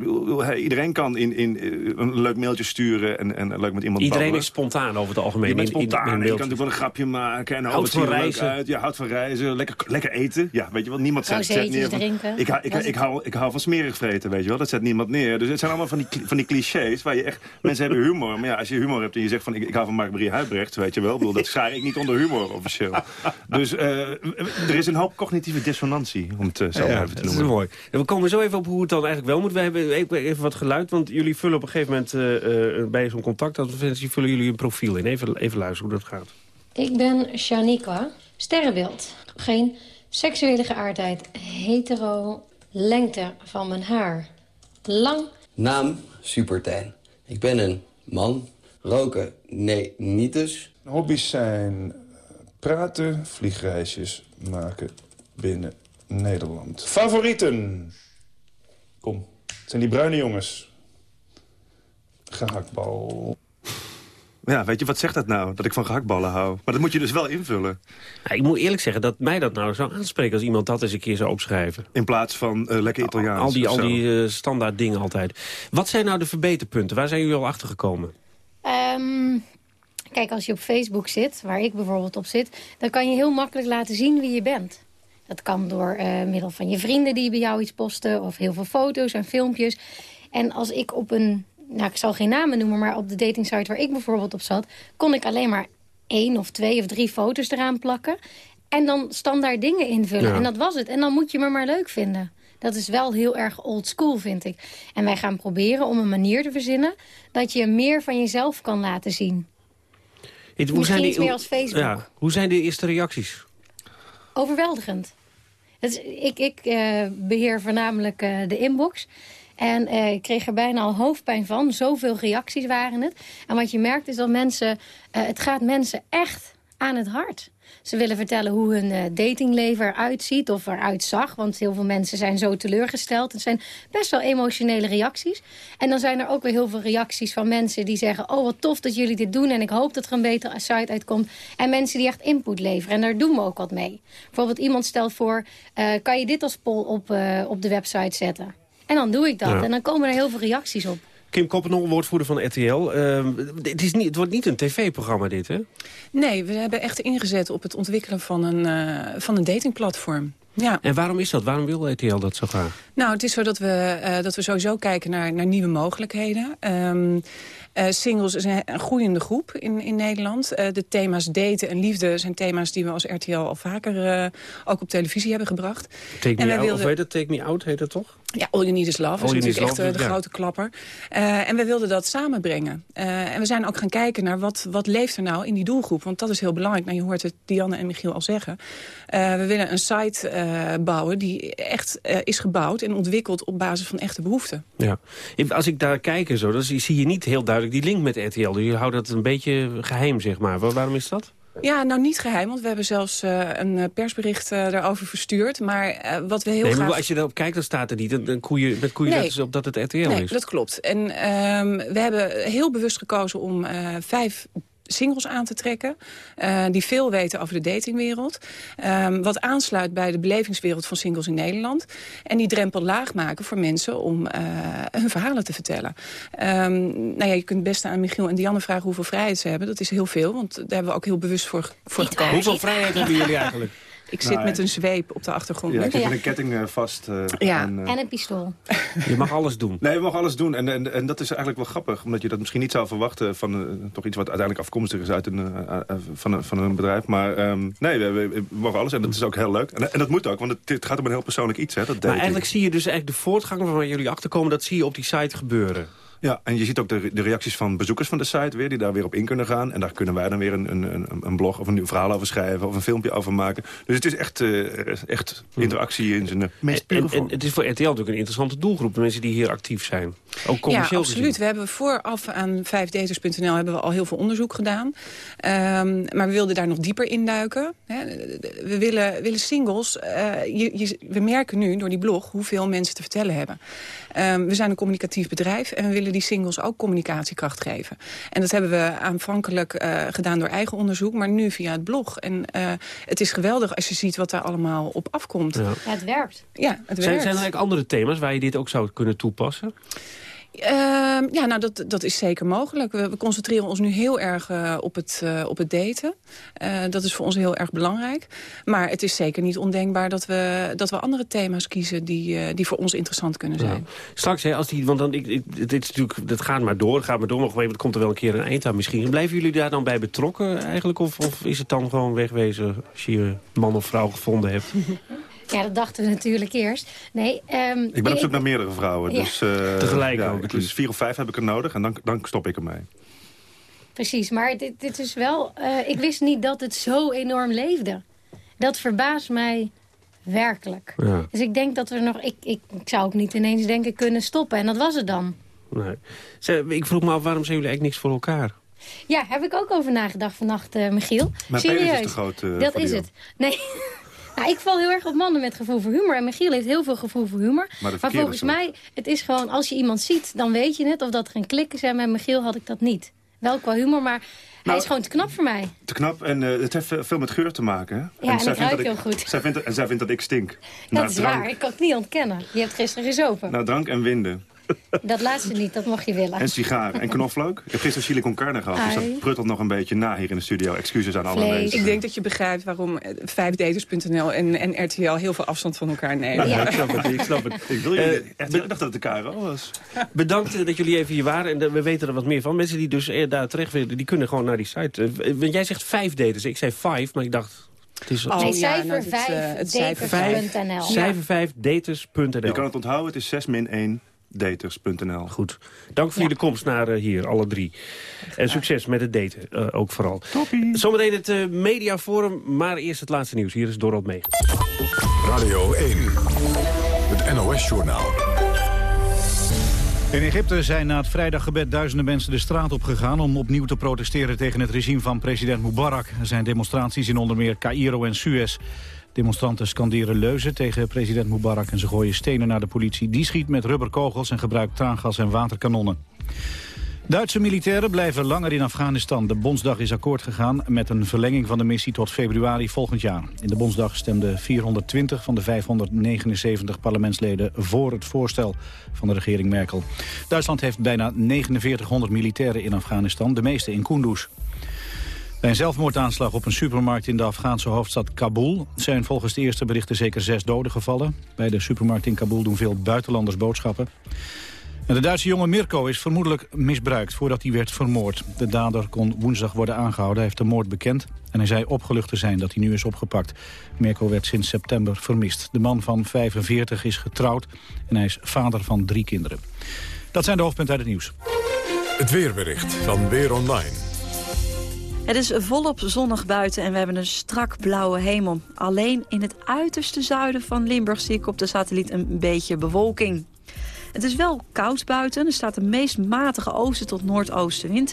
iedereen kan in, in, een leuk mailtje sturen en, en leuk met iemand Iedereen babbelen. is spontaan over het algemeen. Je bent in, in, spontaan. in, je kan natuurlijk wel een grapje maken. En houdt van reizen. Uit. Ja, houdt van reizen. Lekker, lekker eten. Ja, weet je wel. Niemand zet, zet neer van, drinken. Ik, ik, ik, ik, hou, ik hou van smerig vreten, weet je wel. Dat zet niemand neer. Dus het zijn allemaal van die, van die clichés waar je echt... Mensen hebben humor. Maar ja, als je humor hebt en je zegt van... ik, ik hou van Mark-Marie Huibrecht, weet je wel. Ik bedoel, dat schaar ik niet onder humor officieel. Dus uh, er is een hoop cognitieve dissonantie, om het uh, zo ja, even te dat noemen. is mooi. En we komen zo even op hoe het dan eigenlijk wel moet. We hebben even wat geluid, want jullie vullen op een gegeven moment... Uh, bij zo'n contactadvertentie vullen jullie een profiel in. Even, even luisteren hoe dat gaat. Ik ben Shaniqua. Sterrenbeeld. Geen seksuele geaardheid. Hetero. Lengte van mijn haar. Lang. Naam Supertijn. Ik ben een man. Roken? Nee, niet dus. Hobby's zijn praten, vliegreisjes maken binnen Nederland. Favorieten? Kom, het zijn die bruine jongens. Gehaktbal. Ja, weet je, wat zegt dat nou? Dat ik van gehaktballen hou. Maar dat moet je dus wel invullen. Ja, ik moet eerlijk zeggen dat mij dat nou zou aanspreken... als iemand dat eens een keer zou opschrijven. In plaats van uh, lekker Italiaans. Al die, al die uh, standaard dingen altijd. Wat zijn nou de verbeterpunten? Waar zijn jullie al achter gekomen? Um, kijk, als je op Facebook zit, waar ik bijvoorbeeld op zit... dan kan je heel makkelijk laten zien wie je bent. Dat kan door uh, middel van je vrienden die bij jou iets posten... of heel veel foto's en filmpjes. En als ik op een nou, ik zal geen namen noemen, maar op de datingsite waar ik bijvoorbeeld op zat... kon ik alleen maar één of twee of drie foto's eraan plakken. En dan standaard dingen invullen. Ja. En dat was het. En dan moet je me maar leuk vinden. Dat is wel heel erg old school, vind ik. En wij gaan proberen om een manier te verzinnen... dat je meer van jezelf kan laten zien. Het, hoe zijn die, meer als Facebook. Ja, hoe zijn de eerste reacties? Overweldigend. Dus ik ik uh, beheer voornamelijk uh, de inbox... En uh, ik kreeg er bijna al hoofdpijn van. Zoveel reacties waren het. En wat je merkt is dat mensen... Uh, het gaat mensen echt aan het hart. Ze willen vertellen hoe hun uh, datingleven eruit ziet of eruit zag. Want heel veel mensen zijn zo teleurgesteld. Het zijn best wel emotionele reacties. En dan zijn er ook weer heel veel reacties van mensen die zeggen... oh, wat tof dat jullie dit doen en ik hoop dat er een betere site uitkomt. En mensen die echt input leveren. En daar doen we ook wat mee. Bijvoorbeeld iemand stelt voor... Kan je dit als poll op, op de website zetten? En dan doe ik dat. Ja. En dan komen er heel veel reacties op. Kim Koppenoor, woordvoerder van RTL. Uh, het, is niet, het wordt niet een tv-programma dit, hè? Nee, we hebben echt ingezet op het ontwikkelen van een, uh, van een datingplatform. Ja. En waarom is dat? Waarom wil RTL dat zo graag? Nou, het is zo dat we, uh, dat we sowieso kijken naar, naar nieuwe mogelijkheden. Um, Uh, singles is een, een groeiende groep in, in Nederland. Uh, de thema's daten en liefde zijn thema's die we als RTL al vaker ook op televisie hebben gebracht. Take en me out, wilden... of heet het? Take me out heet het toch? Ja, All You Need Is Love is natuurlijk echt love, de ja. grote klapper. en we wilden dat samenbrengen. en we zijn ook gaan kijken naar wat, wat leeft er nou in die doelgroep. Want dat is heel belangrijk. Nou, je hoort het Dianne en Michiel al zeggen. we willen een site bouwen die echt is gebouwd en ontwikkeld op basis van echte behoeften. Ja. Als ik daar kijk en zo, dan zie je niet heel duidelijk die link met RTL. Je houdt dat een beetje geheim, zeg maar. Waarom is dat? Ja, nou niet geheim, want we hebben zelfs uh, een persbericht uh, daarover verstuurd. Maar uh, wat we heel nee, graag... als je erop kijkt, dan staat er niet een koeien, met koeien nee. op dat het RTL nee, is. dat klopt. En um, we hebben heel bewust gekozen om vijf singles aan te trekken. Uh, die veel weten over de datingwereld. Um, wat aansluit bij de belevingswereld van singles in Nederland. En die drempel laag maken voor mensen om uh, hun verhalen te vertellen. Um, nou ja, je kunt best aan Michiel en Dianne vragen hoeveel vrijheid ze hebben. Dat is heel veel, want daar hebben we ook heel bewust voor, voor gekozen. Hoeveel vrijheid hebben jullie eigenlijk? Ik zit nou, met een zweep op de achtergrond. Ja, ik zit met een ketting uh, vast. Uh, ja. En, uh... en, een pistool. Je mag alles doen. Nee, we mogen alles doen. En, en, en dat is eigenlijk wel grappig. Omdat je dat misschien niet zou verwachten van toch iets wat uiteindelijk afkomstig is uit een, van, een, van een bedrijf. Maar um, nee, we, we, we, mogen alles. En dat is ook heel leuk. En, en dat moet ook, want het, het, gaat om een heel persoonlijk iets. Hè, dat maar eigenlijk zie je dus eigenlijk de voortgang waar jullie achterkomen... dat zie je op die site gebeuren. Ja, en je ziet ook de, de, reacties van bezoekers van de site weer... die daar weer op in kunnen gaan. En daar kunnen wij dan weer een, een, een blog of een nieuw verhaal over schrijven... of een filmpje over maken. Dus het is echt, uh, echt interactie in zijn meest en, en, en, het is voor RTL natuurlijk een interessante doelgroep... de mensen die hier actief zijn. Ook commercieel Ja, absoluut. Gezien. We hebben vooraf aan 5daters.nl hebben we al heel veel onderzoek gedaan. Um, maar we wilden daar nog dieper induiken. Hè. We willen, willen singles... Uh, je, je, we merken nu door die blog hoeveel mensen te vertellen hebben. Um, we zijn een communicatief bedrijf en we willen die singles ook communicatiekracht geven. En dat hebben we aanvankelijk uh, gedaan door eigen onderzoek, maar nu via het blog. En uh, het is geweldig als je ziet wat daar allemaal op afkomt. Ja, ja het werkt. Ja, het zijn, werkt. Zijn er eigenlijk andere thema's waar je dit ook zou kunnen toepassen? Uh, ja, nou, dat, dat is zeker mogelijk. We, we concentreren ons nu heel erg uh, op, het, uh, op het daten. dat is voor ons heel erg belangrijk. Maar het is zeker niet ondenkbaar dat we, dat we andere thema's kiezen... die, die voor ons interessant kunnen zijn. Ja. Straks, hè, als die, want dan, ik, ik, dit is natuurlijk, dat gaat maar door, gaat maar door. Maar op een komt er wel een keer een eind aan misschien. Blijven jullie daar dan bij betrokken eigenlijk? Of, of is het dan gewoon wegwezen als je je man of vrouw gevonden hebt? Ja, dat dachten we natuurlijk eerst. Nee, um, ik ben op zoek naar meerdere vrouwen. Ja. Dus, uh, Tegelijk ja, ook. Dus vier of vijf heb ik er nodig en dan, dan stop ik ermee. Precies, maar dit, dit is wel... Uh, ik wist niet dat het zo enorm leefde. Dat verbaast mij werkelijk. Ja. Dus ik denk dat we nog... Ik, ik, ik zou ook niet ineens denken kunnen stoppen. En dat was het dan. Nee. Ik vroeg me af, waarom zijn jullie eigenlijk niks voor elkaar? Ja, heb ik ook over nagedacht vannacht, uh, Michiel. Maar Serieus. is te groot Dat is het. Nee... Nou, ik val heel erg op mannen met gevoel voor humor. En Michiel heeft heel veel gevoel voor humor. Maar, maar volgens mij, het is gewoon, als je iemand ziet, dan weet je het. Of dat er een klik is. En met Michiel had ik dat niet. Wel qua humor, maar hij Nou, is gewoon te knap voor mij. Te knap en uh, het heeft veel met geur te maken. Hè? Ja, en, zij vindt ruik dat heel goed. Zij vindt, en zij vindt dat ik stink. Dat naar is drank, waar, ik kan het niet ontkennen. Je hebt gisteren gezopen. Naar drank en winden. Dat laatste niet, dat mocht je willen. En sigaren en knoflook. Ik heb gisteren chili con carne gehad, dus dat pruttelt nog een beetje na hier in de studio. Excuses aan alle mensen. Ik denk dat je begrijpt waarom 5daters.nl en, en RTL heel veel afstand van elkaar nemen. Ja, ik snap het. Ik, snap het. ik, wil jullie, uh, ik dacht dat het de KRO was. Bedankt dat jullie even hier waren. En we weten er wat meer van. Mensen die dus daar terecht willen, die kunnen gewoon naar die site. Want jij zegt 5daters. Ik zei 5, maar ik dacht... Het is oh, nee, cijfer 5, daters.nl. Cijfer 5, daters.nl. Je kan het onthouden, het is 6 min 1 daters.nl. Goed. Dank voor ja. jullie komst naar uh, hier, alle drie. En succes met het daten, uh, ook vooral. Toppie. Zometeen het uh, mediaforum, maar eerst het laatste nieuws. Hier is Dorot Meegen. Radio 1, het NOS-journaal. In Egypte zijn na het vrijdaggebed duizenden mensen de straat op gegaan... om opnieuw te protesteren tegen het regime van president Mubarak. Er zijn demonstraties in onder meer Cairo en Suez. Demonstranten scanderen leuzen tegen president Mubarak... en ze gooien stenen naar de politie. Die schiet met rubberkogels en gebruikt traangas en waterkanonnen. Duitse militairen blijven langer in Afghanistan. De Bondsdag is akkoord gegaan met een verlenging van de missie tot februari volgend jaar. In de Bondsdag stemden 420 van de 579 parlementsleden voor het voorstel van de regering Merkel. Duitsland heeft bijna 4900 militairen in Afghanistan, de meeste in Kunduz. Bij een zelfmoordaanslag op een supermarkt in de Afghaanse hoofdstad Kabul... zijn volgens de eerste berichten zeker zes doden gevallen. Bij de supermarkt in Kabul doen veel buitenlanders boodschappen. En de Duitse jongen Mirko is vermoedelijk misbruikt voordat hij werd vermoord. De dader kon woensdag worden aangehouden, hij heeft de moord bekend... en hij zei opgelucht te zijn dat hij nu is opgepakt. Mirko werd sinds september vermist. De man van 45 is getrouwd en hij is vader van drie kinderen. Dat zijn de hoofdpunten uit het nieuws. Het weerbericht van Weer Online. Het is volop zonnig buiten en we hebben een strak blauwe hemel. Alleen in het uiterste zuiden van Limburg zie ik op de satelliet een beetje bewolking. Het is wel koud buiten. Er staat de meest matige oosten tot noordoostenwind.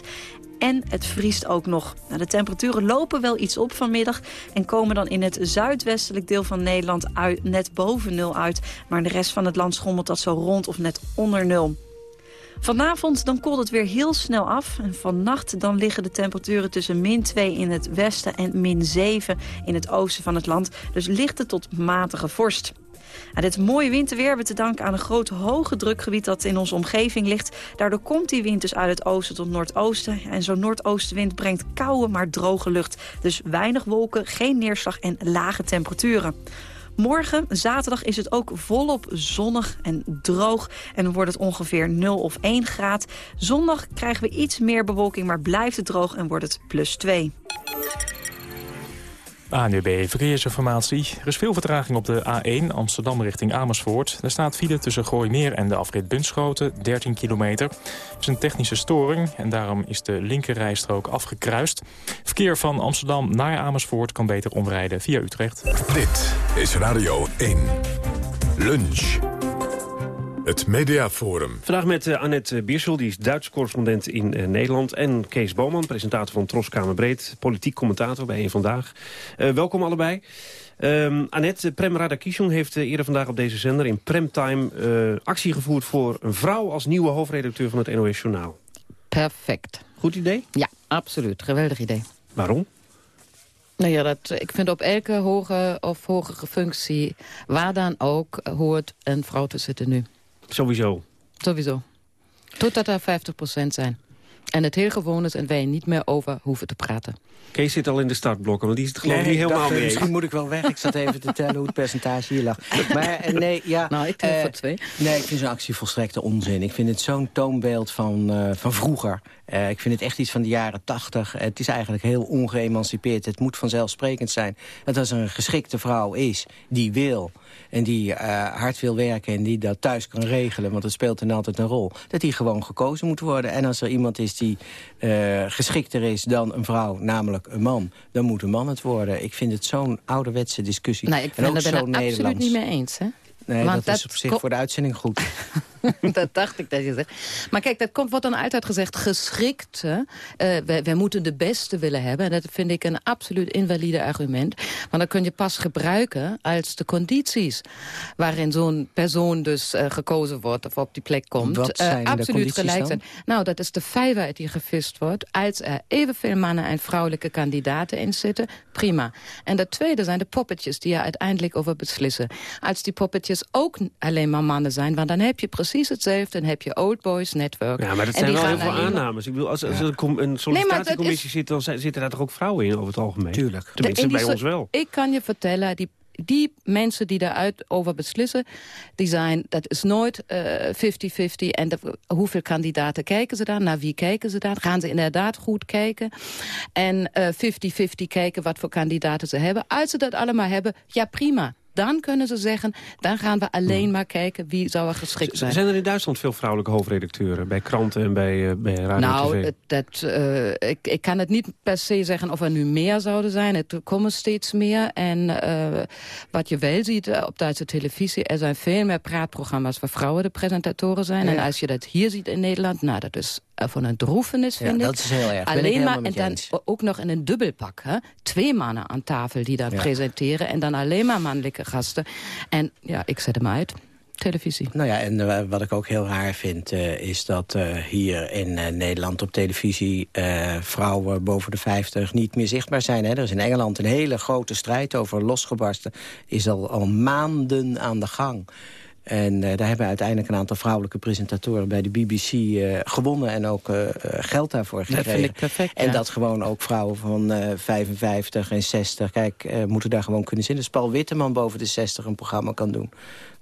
En het vriest ook nog. Nou, de temperaturen lopen wel iets op vanmiddag... en komen dan in het zuidwestelijk deel van Nederland uit, net boven nul uit. Maar de rest van het land schommelt dat zo rond of net onder nul. Vanavond dan koelt het weer heel snel af. En vannacht dan liggen de temperaturen tussen min 2 in het westen... en min 7 in het oosten van het land. Dus lichte tot matige vorst. Dit mooie winterweer hebben we te danken aan een groot hoge drukgebied dat in onze omgeving ligt. Daardoor komt die wind dus uit het oosten tot noordoosten. En zo'n noordoostenwind brengt koude maar droge lucht. Dus weinig wolken, geen neerslag en lage temperaturen. Morgen, zaterdag, is het ook volop zonnig en droog. En dan wordt het ongeveer 0 of 1 graad. Zondag krijgen we iets meer bewolking, maar blijft het droog en wordt het plus 2. ANUB Verkeersinformatie. Er is veel vertraging op de A1 Amsterdam richting Amersfoort. Er staat file tussen Gooimeer en de afrit Bunschoten, 13 kilometer. Er is een technische storing en daarom is de linkerrijstrook afgekruist. Verkeer van Amsterdam naar Amersfoort kan beter omrijden via Utrecht. Dit is Radio 1. Lunch. Het Mediaforum. Vandaag met uh, Annette Biersel, die is Duits correspondent in uh, Nederland. En Kees Boman, presentator van Troskamer Breed. Politiek commentator bij Eén Vandaag. Uh, welkom allebei. Um, Annette, Prem Radakishun heeft eerder vandaag op deze zender in Premtime actie gevoerd voor een vrouw als nieuwe hoofdredacteur van het NOS Journaal. Perfect. Goed idee? Ja, absoluut. Geweldig idee. Waarom? Nou ja, dat, ik vind op elke hoge of hogere functie, waar dan ook, hoort een vrouw te zitten nu. Sowieso? Sowieso. Totdat er 50% zijn. En het heel gewoon is en wij niet meer over hoeven te praten. Kees zit al in de startblokken, want die is het geloof ik niet helemaal mee. Misschien moet ik wel weg. Ik zat even te tellen hoe het percentage hier lag. Maar nee, ja... Nou, ik tel uh, voor twee. Nee, ik vind zo'n actie volstrekte onzin. Ik vind het zo'n toonbeeld van, uh, van vroeger. Uh, ik vind het echt iets van de jaren tachtig. Het is eigenlijk heel ongeëmancipeerd. Het moet vanzelfsprekend zijn dat als er een geschikte vrouw is die wil en die uh, hard wil werken en die dat thuis kan regelen... want het speelt dan altijd een rol, dat die gewoon gekozen moet worden. En als er iemand is die uh, geschikter is dan een vrouw, namelijk een man... dan moet een man het worden. Ik vind het zo'n ouderwetse discussie. Nou, ik en ook ben het zo er absoluut niet mee eens, hè? Nee, Want dat, dat is op zich voor de uitzending goed. dat dacht ik dat je zegt. Maar kijk, dat komt, wordt dan altijd gezegd geschikt. Uh, wij, wij, moeten de beste willen hebben. En dat vind ik een absoluut invalide argument. Maar dan kun je pas gebruiken als de condities... waarin zo'n persoon dus uh, gekozen wordt of op die plek komt... Wat zijn uh, absoluut gelijk zijn. Nou, dat is de vijver die gevist wordt. Als er evenveel mannen en vrouwelijke kandidaten in zitten, prima. En dat tweede zijn de poppetjes die er uiteindelijk over beslissen. Als die poppetjes ook alleen maar mannen zijn... want dan heb je precies precies hetzelfde. Dan heb je Old Boys Network. Ja, maar dat zijn wel heel veel aannames. Ik bedoel, als, als er een sollicitatiecommissie nee, zit, dan zitten daar toch ook vrouwen in over het algemeen? Tuurlijk. Tenminste, bij ons wel. Ik kan je vertellen, die die mensen die daaruit over beslissen, die zijn, dat is nooit 50-50. Uh, en de, hoeveel kandidaten kijken ze dan? Naar wie kijken ze dan? Gaan ze inderdaad goed kijken? En 50-50 uh, kijken wat voor kandidaten ze hebben. Als ze dat allemaal hebben, ja prima dan kunnen ze zeggen... dan gaan we alleen maar kijken wie zou er geschikt zijn. Zijn er in Duitsland veel vrouwelijke hoofdredacteuren... bij kranten en bij, uh, bij radio nou, TV? Dat, uh, ik, ik kan het niet per se zeggen of er nu meer zouden zijn. Het komen steeds meer. En uh, wat je wel ziet op Duitse televisie... er zijn veel meer praatprogramma's waar vrouwen de presentatoren zijn. Ja. En als je dat hier ziet in Nederland... nou, dat is van een droefenis, vind ja, dat is heel erg. Alleen maar, en dan ook nog in een dubbelpak. Hè? Twee mannen aan tafel die dat Ja. presenteren. En dan alleen maar mannelijke gasten. En ja, ik zet hem uit. Televisie. Nou ja, en eh, wat ik ook heel raar vind... eh, is dat eh, hier in eh, Nederland op televisie... eh, vrouwen boven de 50 niet meer zichtbaar zijn. Hè? Er is in Engeland een hele grote strijd over losgebarsten. Is al, al maanden aan de gang. En eh, daar hebben uiteindelijk een aantal vrouwelijke presentatoren... bij de BBC eh, gewonnen en ook eh, geld daarvoor Dat gekregen. vind ik perfect, En ja. dat gewoon ook vrouwen van eh 55 en 60... kijk, moeten daar gewoon kunnen zitten. Als Paul Witteman boven de 60 een programma kan doen...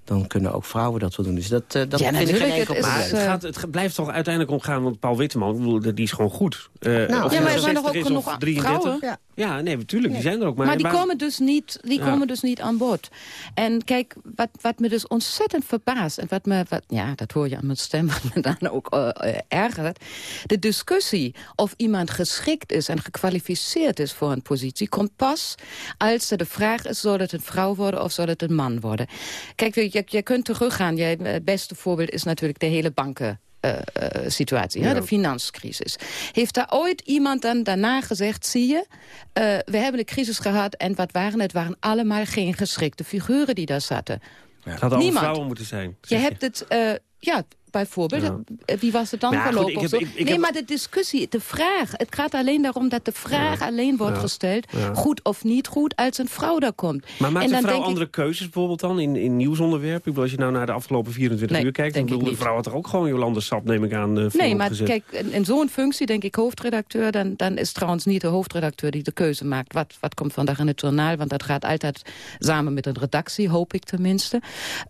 dan kunnen ook vrouwen dat wel doen. Dus dat, eh, dat Ja, vind ik geen natuurlijk, enkel het. Maar het, gaat, het blijft toch uiteindelijk omgaan, want Paul Witteman, ik bedoel, die is gewoon goed. Eh, Nou, of ja, maar er nou zijn nog 60 ook genoeg of 33. vrouwen. Ja. Ja, nee, natuurlijk, die zijn er ook. Maar, Maar, die, komen dus niet, die Ja. komen dus niet aan bod. En kijk, wat, wat me dus ontzettend verbaast... en wat me, wat, ja, dat hoor je aan mijn stem, wat me dan ook eh, ergert... de discussie of iemand geschikt is en gekwalificeerd is voor een positie... komt pas als er de vraag is, zal het een vrouw worden of zal het een man worden. Kijk, je, je, je kunt teruggaan. Jij, het beste voorbeeld is natuurlijk de hele banken eh, eh, situatie, hè, Ja. de financiëncrisis. Heeft daar ooit iemand dan daarna gezegd, zie je, eh, we hebben de crisis gehad en wat waren het? Het waren allemaal geen geschikte figuren die daar zaten. Het hadden allemaal vrouwen moeten zijn. Je hebt het, eh, ja, bijvoorbeeld, Ja. eh, wie was het dan goed, voorlopig? heb- ik- ik nee, heb- maar de discussie, de vraag, het gaat alleen daarom dat de vraag alleen wordt Ja. gesteld, goed of niet goed, als een vrouw daar komt. Maar maakt en een dan vrouw denk ik- andere keuzes bijvoorbeeld dan in, in nieuwsonderwerpen? Ik bedoel, als je nou naar de afgelopen 24 Nee, uur kijkt... denk ik bedoel, de vrouw had er ook gewoon Jolande Sap, neem ik aan, uh, Nee, maar kijk, in, in zo'n functie, denk ik, hoofdredacteur... Dan, dan is trouwens niet de hoofdredacteur die de keuze maakt. Wat, wat komt vandaag in het journaal? Want dat gaat altijd samen met een redactie, hoop ik tenminste.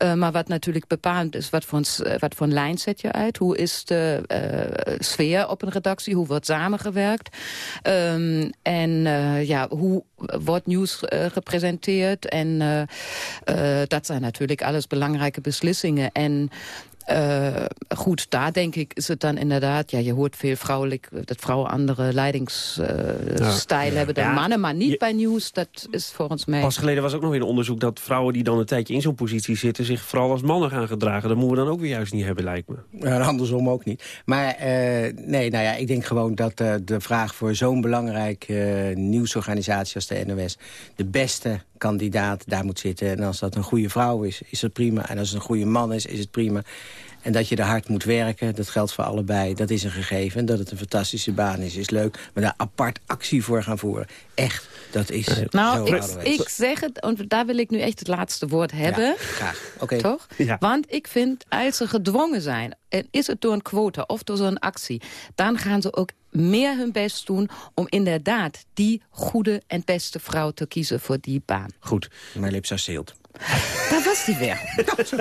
Uh, maar wat natuurlijk bepaalt is, wat voor, een, wat voor een lijn zet je uit? Hoe is de uh, sfeer op een redactie? Hoe wordt samengewerkt? Um, en uh, ja, hoe wordt nieuws uh, gepresenteerd? En dat zijn natuurlijk alles belangrijke beslissingen. En Uh, goed, daar denk ik is het dan inderdaad... ja, je hoort veel vrouwelijk, dat vrouwen andere leidingsstijl hebben dan mannen... maar niet bij nieuws, dat is volgens mij... Pas geleden was ook nog weer een onderzoek dat vrouwen die dan een tijdje in zo'n positie zitten... zich vooral als mannen gaan gedragen. Dat moeten we dan ook weer juist niet hebben, lijkt me. Ja, andersom ook niet. Maar nee, nou ja, ik denk gewoon dat de vraag voor zo'n belangrijke nieuwsorganisatie als de NOS... de beste kandidaat daar moet zitten. En als dat een goede vrouw is, is het prima. En als het een goede man is, is het prima. En dat je er hard moet werken, dat geldt voor allebei. Dat is een gegeven. Dat het een fantastische baan is, is leuk. Maar daar apart actie voor gaan voeren, echt, dat is Nou, ik, ik, zeg het, want daar wil ik nu echt het laatste woord hebben. Ja, graag. Oké. Toch? Ja. Want ik vind, als ze gedwongen zijn... en is het door een quota of door zo'n actie... dan gaan ze ook meer hun best doen om inderdaad die goede en beste vrouw te kiezen voor die baan. Goed. Mijn lips are sealed. Daar was hij weer.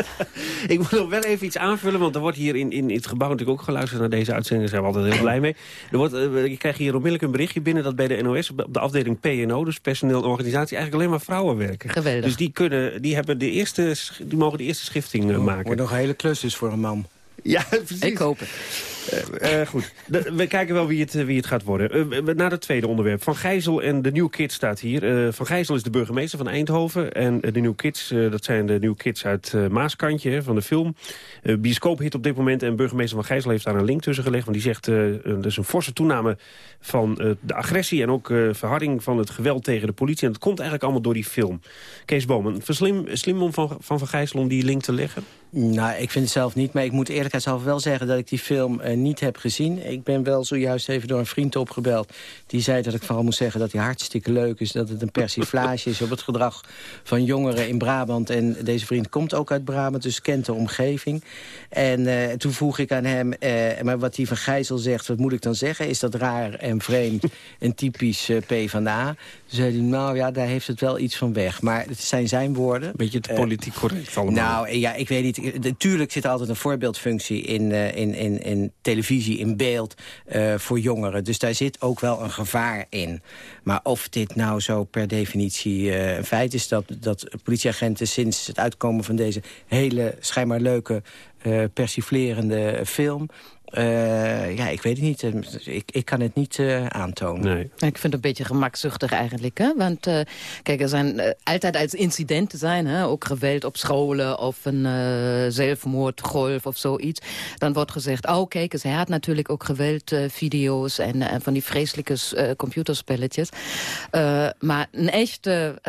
ik moet nog wel even iets aanvullen, want er wordt hier in, in het gebouw natuurlijk ook geluisterd naar deze uitzending. Daar zijn we altijd heel blij mee. Er wordt, uh, ik krijg hier onmiddellijk een berichtje binnen dat bij de NOS, op de afdeling PNO, dus personeel en organisatie, eigenlijk alleen maar vrouwen werken. Geweldig. Dus die, kunnen, die, hebben de eerste, die mogen de eerste schifting uh, maken. Wordt nog een hele klus dus voor een man. Ja, precies. Ik hoop het. Uh, uh, goed, we kijken wel wie het, wie het gaat worden. Uh, naar het tweede onderwerp. Van Gijzel en de New Kids staat hier. Van Gijzel is de burgemeester van Eindhoven. En de New Kids, dat zijn de New Kids uit Maaskantje van de film. bioscoophit op dit moment. En burgemeester Van Gijzel heeft daar een link tussen gelegd. Want die zegt, er is een forse toename van de agressie... en ook verharding van het geweld tegen de politie. En dat komt eigenlijk allemaal door die film. Kees Bomen, slim, slim om van, van Van Gijzel om die link te leggen? Nou, ik vind het zelf niet. Maar ik moet eerlijkheidshalve wel zeggen dat ik die film uh, niet heb gezien. Ik ben wel zojuist even door een vriend opgebeld. Die zei dat ik vooral moet zeggen dat hij hartstikke leuk is. Dat het een persiflage is op het gedrag van jongeren in Brabant. En deze vriend komt ook uit Brabant, dus kent de omgeving. En uh, toen vroeg ik aan hem, uh, maar wat die van Gijzel zegt, wat moet ik dan zeggen? Is dat raar en vreemd en typisch P van A? Toen zei hij, nou ja, daar heeft het wel iets van weg. Maar het zijn zijn woorden. Beetje te politiek correct allemaal. Nou, ja, ik weet niet. Natuurlijk zit altijd een voorbeeldfunctie in, uh, in, in, in televisie, in beeld, uh, voor jongeren. Dus daar zit ook wel een gevaar in. Maar of dit nou zo per definitie uh, een feit is... Dat, dat politieagenten sinds het uitkomen van deze hele schijnbaar leuke... persiflerende film uh, ja, ik weet het niet. Ik, ik kan het niet uh, aantonen. Nee. Ik vind het een beetje gemakzuchtig eigenlijk. Hè? Want uh, kijk, er zijn altijd als incidenten zijn. Hè? Ook geweld op scholen of een zelfmoordgolf of zoiets. Dan wordt gezegd, oh kijk eens, hij had natuurlijk ook geweldvideo's... en, en van die vreselijke computerspelletjes. maar een echte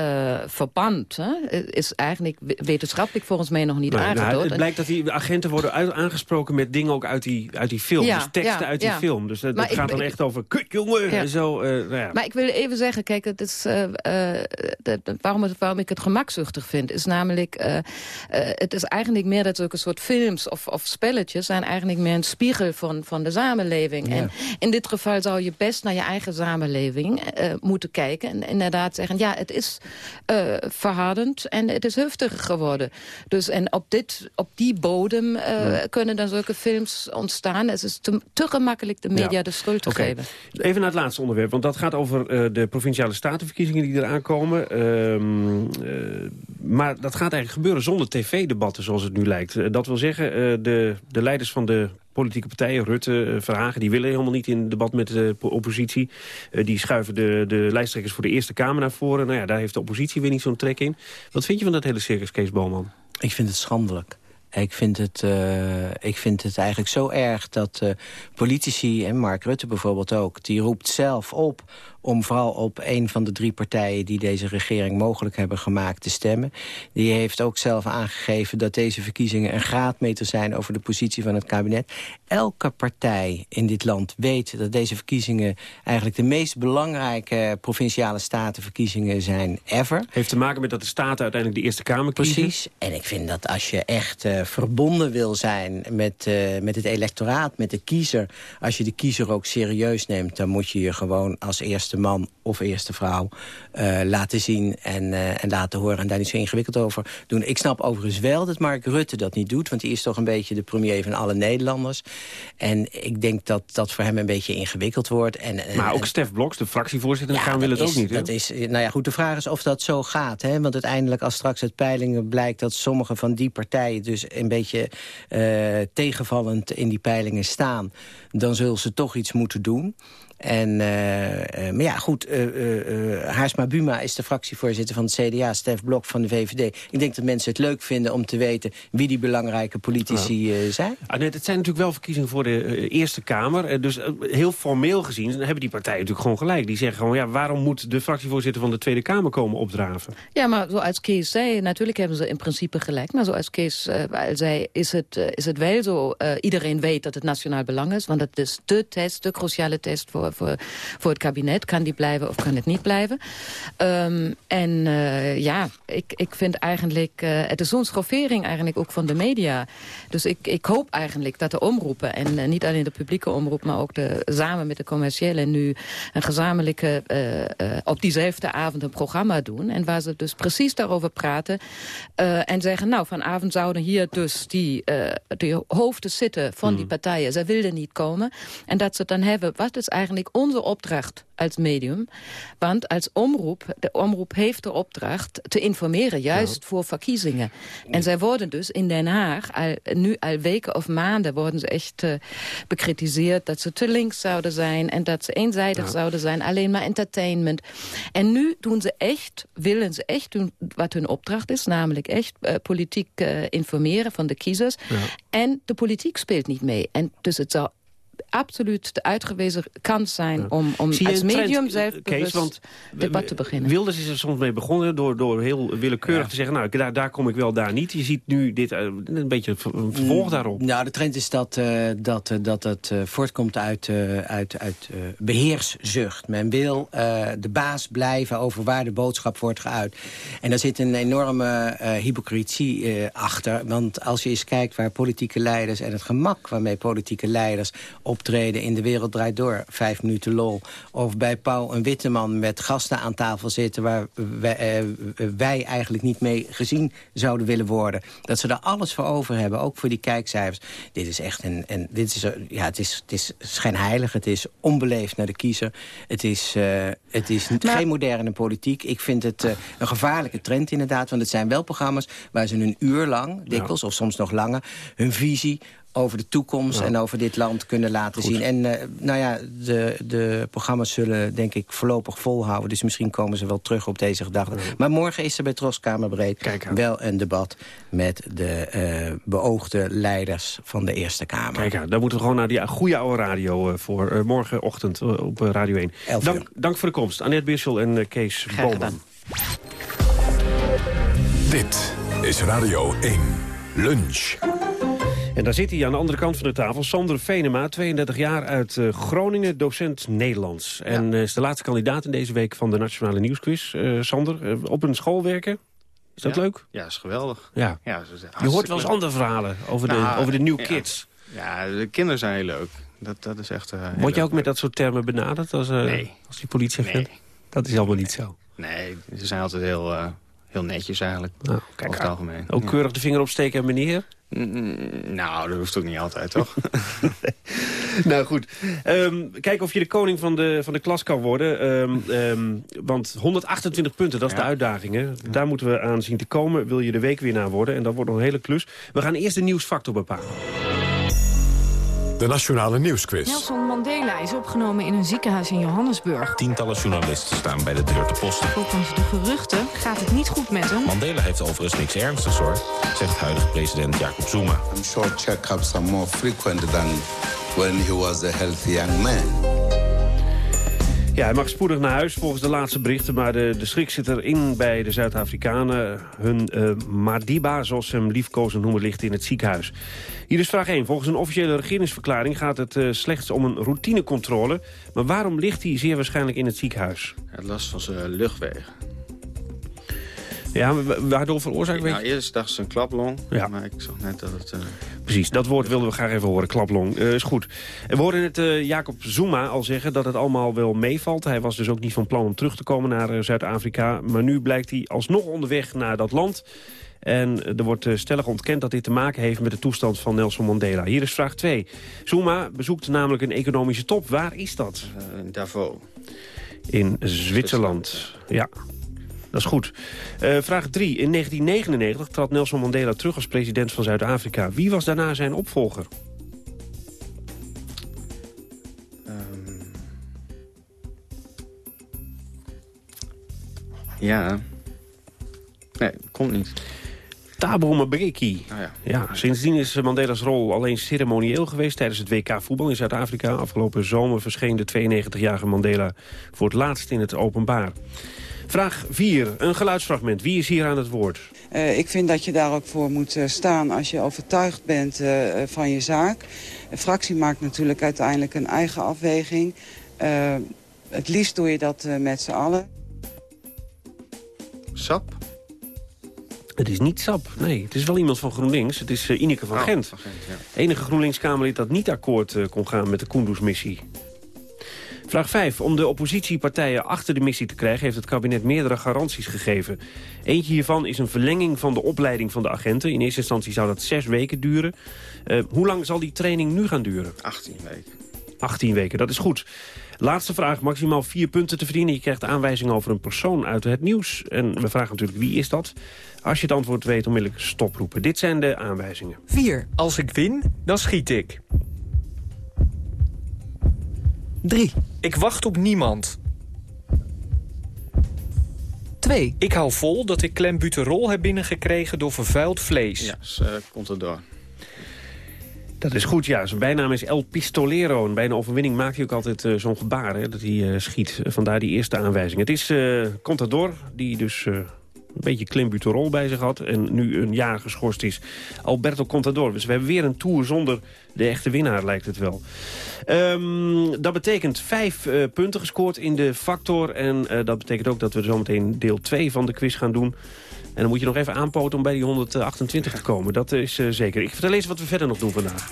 verband hè, is eigenlijk wetenschappelijk volgens mij nog niet nee, nou, aangetoond. Nou, het blijkt dat die agenten worden aangesproken met dingen ook uit die... Uit die film. Ja, dus teksten ja, uit die ja. film. Dus dat, dat gaat dan echt over kut jongen en zo. Uh, nou ja. Maar ik wil even zeggen, kijk, het is, uh, uh, de, waarom, het, waarom ik het gemakzuchtig vind... is namelijk, het is eigenlijk meer dat zulke soort films of, of spelletjes... zijn eigenlijk meer een spiegel van, van de samenleving. En in dit geval zou je best naar je eigen samenleving moeten kijken. En inderdaad zeggen, ja, het is verhardend en het is heftiger geworden. Dus en op, dit, op die bodem kunnen dan zulke films ontstaan het is te, te gemakkelijk de media ja. de schuld te okay. geven. Even naar het laatste onderwerp, want dat gaat over uh, de provinciale statenverkiezingen die eraan komen. Uh, uh, maar dat gaat eigenlijk gebeuren zonder tv-debatten zoals het nu lijkt. dat wil zeggen, de, de leiders van de politieke partijen, Rutte, Verhagen... die willen helemaal niet in debat met de oppositie. Uh, die schuiven de, de lijsttrekkers voor de Eerste Kamer naar voren. Nou ja, daar heeft de oppositie weer niet zo'n trek in. Wat vind je van dat hele circus, Kees Boman? Ik vind het schandelijk. Ik vind, het, uh, ik vind het eigenlijk zo erg dat uh, politici, en Mark Rutte bijvoorbeeld ook... die roept zelf op om vooral op een van de drie partijen... die deze regering mogelijk hebben gemaakt te stemmen. Die heeft ook zelf aangegeven dat deze verkiezingen een graadmeter zijn... over de positie van het kabinet. Elke partij in dit land weet dat deze verkiezingen... eigenlijk de meest belangrijke provinciale statenverkiezingen zijn ever. Heeft te maken met dat de staten uiteindelijk de Eerste Kamer kiezen? Precies. En ik vind dat als je echt uh, verbonden wil zijn met, uh, met het electoraat, met de kiezer... als je de kiezer ook serieus neemt, dan moet je je gewoon als eerste eerste man of eerste vrouw eh, laten zien en, eh, en laten horen... en daar niet zo ingewikkeld over doen. Ik snap overigens wel dat Mark Rutte dat niet doet... want die is toch een beetje de premier van alle Nederlanders. En ik denk dat dat voor hem een beetje ingewikkeld wordt. En, en- Maar ook en- Stef Bloks, de fractievoorzitter, ja, gaan wil het ook is- niet. hè? Dat is, nou ja, goed, de vraag is of dat zo gaat. Hè? Want uiteindelijk, als straks uit peilingen blijkt... dat sommige van die partijen dus een beetje eh, tegenvallend in die peilingen staan... dan zullen ze toch iets moeten doen. En, eh, eh, maar ja, goed, eh eh, eh, Haarsma Buma is de fractievoorzitter van het CDA... Stef Blok van de VVD. Ik denk dat mensen het leuk vinden om te weten... wie die belangrijke politici eh, zijn. Annette, het zijn natuurlijk wel verkiezingen voor de Eerste Kamer. Dus heel formeel gezien hebben die partijen natuurlijk gewoon gelijk. Die zeggen gewoon, ja, waarom moet de fractievoorzitter van de Tweede Kamer komen opdraven? Ja, maar zoals Kees zei, natuurlijk hebben ze in principe gelijk. Maar zoals Kees eh, zei, is het, is het wel zo. eh, iedereen weet dat het nationaal belang is. Want het is de test, de cruciale test voor, voor, voor het kabinet. Kan die blijven of kan het niet blijven? Ehm, en eh, ja, ik, ik vind eigenlijk... eh, het is zo'n schoffering eigenlijk ook van de media. Dus ik, ik hoop eigenlijk dat de omroepen... en eh, niet alleen de publieke omroep... maar ook de, samen met de commerciële... nu een gezamenlijke... op diezelfde avond een programma doen. En waar ze dus precies daarover praten. en zeggen, nou, vanavond zouden hier dus die, die hoofden zitten van die partijen. Zij wilden niet komen. En dat ze dan hebben, wat is eigenlijk onze opdracht als medium? Want als omroep, de omroep heeft de opdracht te informeren, juist voor verkiezingen. En zij worden dus in Den Haag, al, nu al weken of maanden, worden ze echt eh, bekritiseerd dat ze te links zouden zijn en dat ze eenzijdig zouden zijn, alleen maar entertainment. En nu doen ze echt, willen ze echt doen wat hun opdracht is, namelijk echt eh, politiek eh, informeren van de kiezers. En de politiek speelt niet mee. En dus het zou absoluut de uitgewezen kans zijn om, om Zie als medium zelfbewust Kees, want debat te beginnen. Wilders is er soms mee begonnen door, door heel willekeurig te zeggen... nou, daar, daar kom ik wel, daar niet. Je ziet nu dit, eh, een beetje een vervolg daarop. Nou, de trend is dat, eh, dat, eh, dat het eh, voortkomt uit, eh, uit, uit eh, beheerszucht. Men wil eh, de baas blijven over waar de boodschap wordt geuit. En daar zit een enorme eh, hypocrisie eh, achter. Want als je eens kijkt waar politieke leiders... en het gemak waarmee politieke leiders optreden in De Wereld Draait Door... vijf minuten lol. Of bij Pauw en Witteman met gasten aan tafel zitten... waar wij, eh, wij eigenlijk niet mee gezien zouden willen worden. Dat ze daar alles voor over hebben, ook voor die kijkcijfers. Dit is echt een... een dit is, ja, het, is, het is schijnheilig, het is onbeleefd naar de kiezer. Het is, eh, het is geen moderne politiek. Ik vind het eh, een gevaarlijke trend inderdaad. Want het zijn wel programma's waar ze een uur lang, dikwijls... of soms nog langer, hun visie over de toekomst en over dit land kunnen laten zien. En eh, nou ja, de, de programma's zullen denk ik voorlopig volhouden. Dus misschien komen ze wel terug op deze gedachte. Maar morgen is er bij Troskamerbreed wel een debat... met de eh, beoogde leiders van de Eerste Kamer. Kijk aan, daar moeten we gewoon naar die goede oude radio eh, voor morgenochtend op Radio 1. Dank, dank voor de komst. Annette Birschel en Kees Boman. Dit is Radio 1. Lunch. En daar zit hij aan de andere kant van de tafel. Sander Venema, 32 jaar uit eh, Groningen, docent Nederlands. En eh, is de laatste kandidaat in deze week van de Nationale Nieuwsquiz. Eh, Sander, op een school werken? Is dat Ja. leuk? Ja, is geweldig. Ja. ja is Je hoort wel eens andere verhalen over de, Nou, over de new kids. Ja, de kinderen zijn heel leuk. Dat, dat is echt... Word je leuk. ook met dat soort termen benaderd als, Nee. als die politieagent? Dat is allemaal niet zo. Nee, ze zijn altijd heel, heel netjes eigenlijk. Nou, kijk over het algemeen. Ook Ja. keurig de vinger opsteken en meneer? Mm, Nou, dat hoeft ook niet altijd, toch? nou goed. Ehm, kijken of je de koning van de, van de klas kan worden. Ehm, ehm, want 128 punten, dat is de uitdaging. Hè? Daar moeten we aan zien te komen. Wil je de weekwinnaar worden? En dat wordt nog een hele klus. We gaan eerst de nieuwsfactor bepalen. De Nationale Nieuwsquiz. Nelson Mandela is opgenomen in een ziekenhuis in Johannesburg. Tientallen journalisten staan bij de deur te posten. Volgens de geruchten gaat het niet goed met hem. Mandela heeft overigens niks ernstigs hoor, zegt huidige president Jacob Zuma. I'm sure checkups are more frequent than when he was a healthy young man. Ja, hij mag spoedig naar huis volgens de laatste berichten... maar de, de schrik zit erin bij de Zuid-Afrikanen. Hun eh, Madiba, zoals ze hem liefkozen noemen, ligt in het ziekenhuis. Hier is vraag 1. Volgens een officiële regeringsverklaring gaat het eh, slechts om een routinecontrole. Maar waarom ligt hij zeer waarschijnlijk in het ziekenhuis? Het last van zijn luchtwegen. Ja, waardoor veroorzaakt weet Nou, eerst dacht ze een klaplong, Ja. maar ik zag net dat het... eh, Precies, dat woord wilden we graag even horen, klaplong. Eh, is goed. We hoorden het eh, Jacob Zuma al zeggen dat het allemaal wel meevalt. Hij was dus ook niet van plan om terug te komen naar Zuid-Afrika. Maar nu blijkt hij alsnog onderweg naar dat land. En er wordt stellig ontkend dat dit te maken heeft met de toestand van Nelson Mandela. Hier is vraag 2. Zuma bezoekt namelijk een economische top. Waar is dat? in Davos. In Zwitserland. Ja. Dat is goed. Eh, vraag 3. In 1999 trad Nelson Mandela terug als president van Zuid-Afrika. Wie was daarna zijn opvolger? ehm, ja. Nee, komt niet. Thabo Mbeki. Nou ja. Ja, sindsdien is Mandela's rol alleen ceremonieel geweest... tijdens het WK voetbal in Zuid-Afrika. Afgelopen zomer verscheen de 92-jarige Mandela voor het laatst in het openbaar. Vraag 4. Een geluidsfragment. Wie is hier aan het woord? Eh, ik vind dat je daar ook voor moet eh, staan als je overtuigd bent eh, eh, van je zaak. De fractie maakt natuurlijk uiteindelijk een eigen afweging. Eh, het liefst doe je dat eh, met z'n allen. Sap? Het is niet SAP, nee. Het is wel iemand van GroenLinks. Het is uh, Ineke van Oh, Gent. van Gent, ja. Enige GroenLinks-Kamerlid dat niet akkoord uh, kon gaan met de Kunduz-missie. Vraag 5. Om de oppositiepartijen achter de missie te krijgen... heeft het kabinet meerdere garanties gegeven. Eentje hiervan is een verlenging van de opleiding van de agenten. In eerste instantie zou dat zes weken duren. Uh, hoe lang zal die training nu gaan duren? 18 weken. 18 weken, dat is goed. Laatste vraag, maximaal vier punten te verdienen. Je krijgt aanwijzing over een persoon uit het nieuws. En we vragen natuurlijk wie is dat? Als je het antwoord weet, onmiddellijk stoproepen. Dit zijn de aanwijzingen. 4. Als ik win, dan schiet ik. 3. Ik wacht op niemand. 2. Ik hou vol dat ik klembuterol heb binnengekregen door vervuild vlees. Ja, dus, uh, komt er door. Dat is goed, ja. Zijn bijnaam is El Pistolero. En bij een overwinning maakt hij ook altijd uh, zo'n gebaar, hè, dat hij uh, schiet. Vandaar die eerste aanwijzing. Het is uh, Contador, die dus een beetje klimbuterol bij zich had... en nu een jaar geschorst is. Alberto Contador. Dus we hebben weer een tour zonder de echte winnaar, lijkt het wel. Um, dat betekent vijf punten gescoord in de factor. En dat betekent ook dat we zometeen deel 2 van de quiz gaan doen... En dan moet je nog even aanpoten om bij die 128 te komen. Dat is uh, zeker. Ik vertel eens wat we verder nog doen vandaag.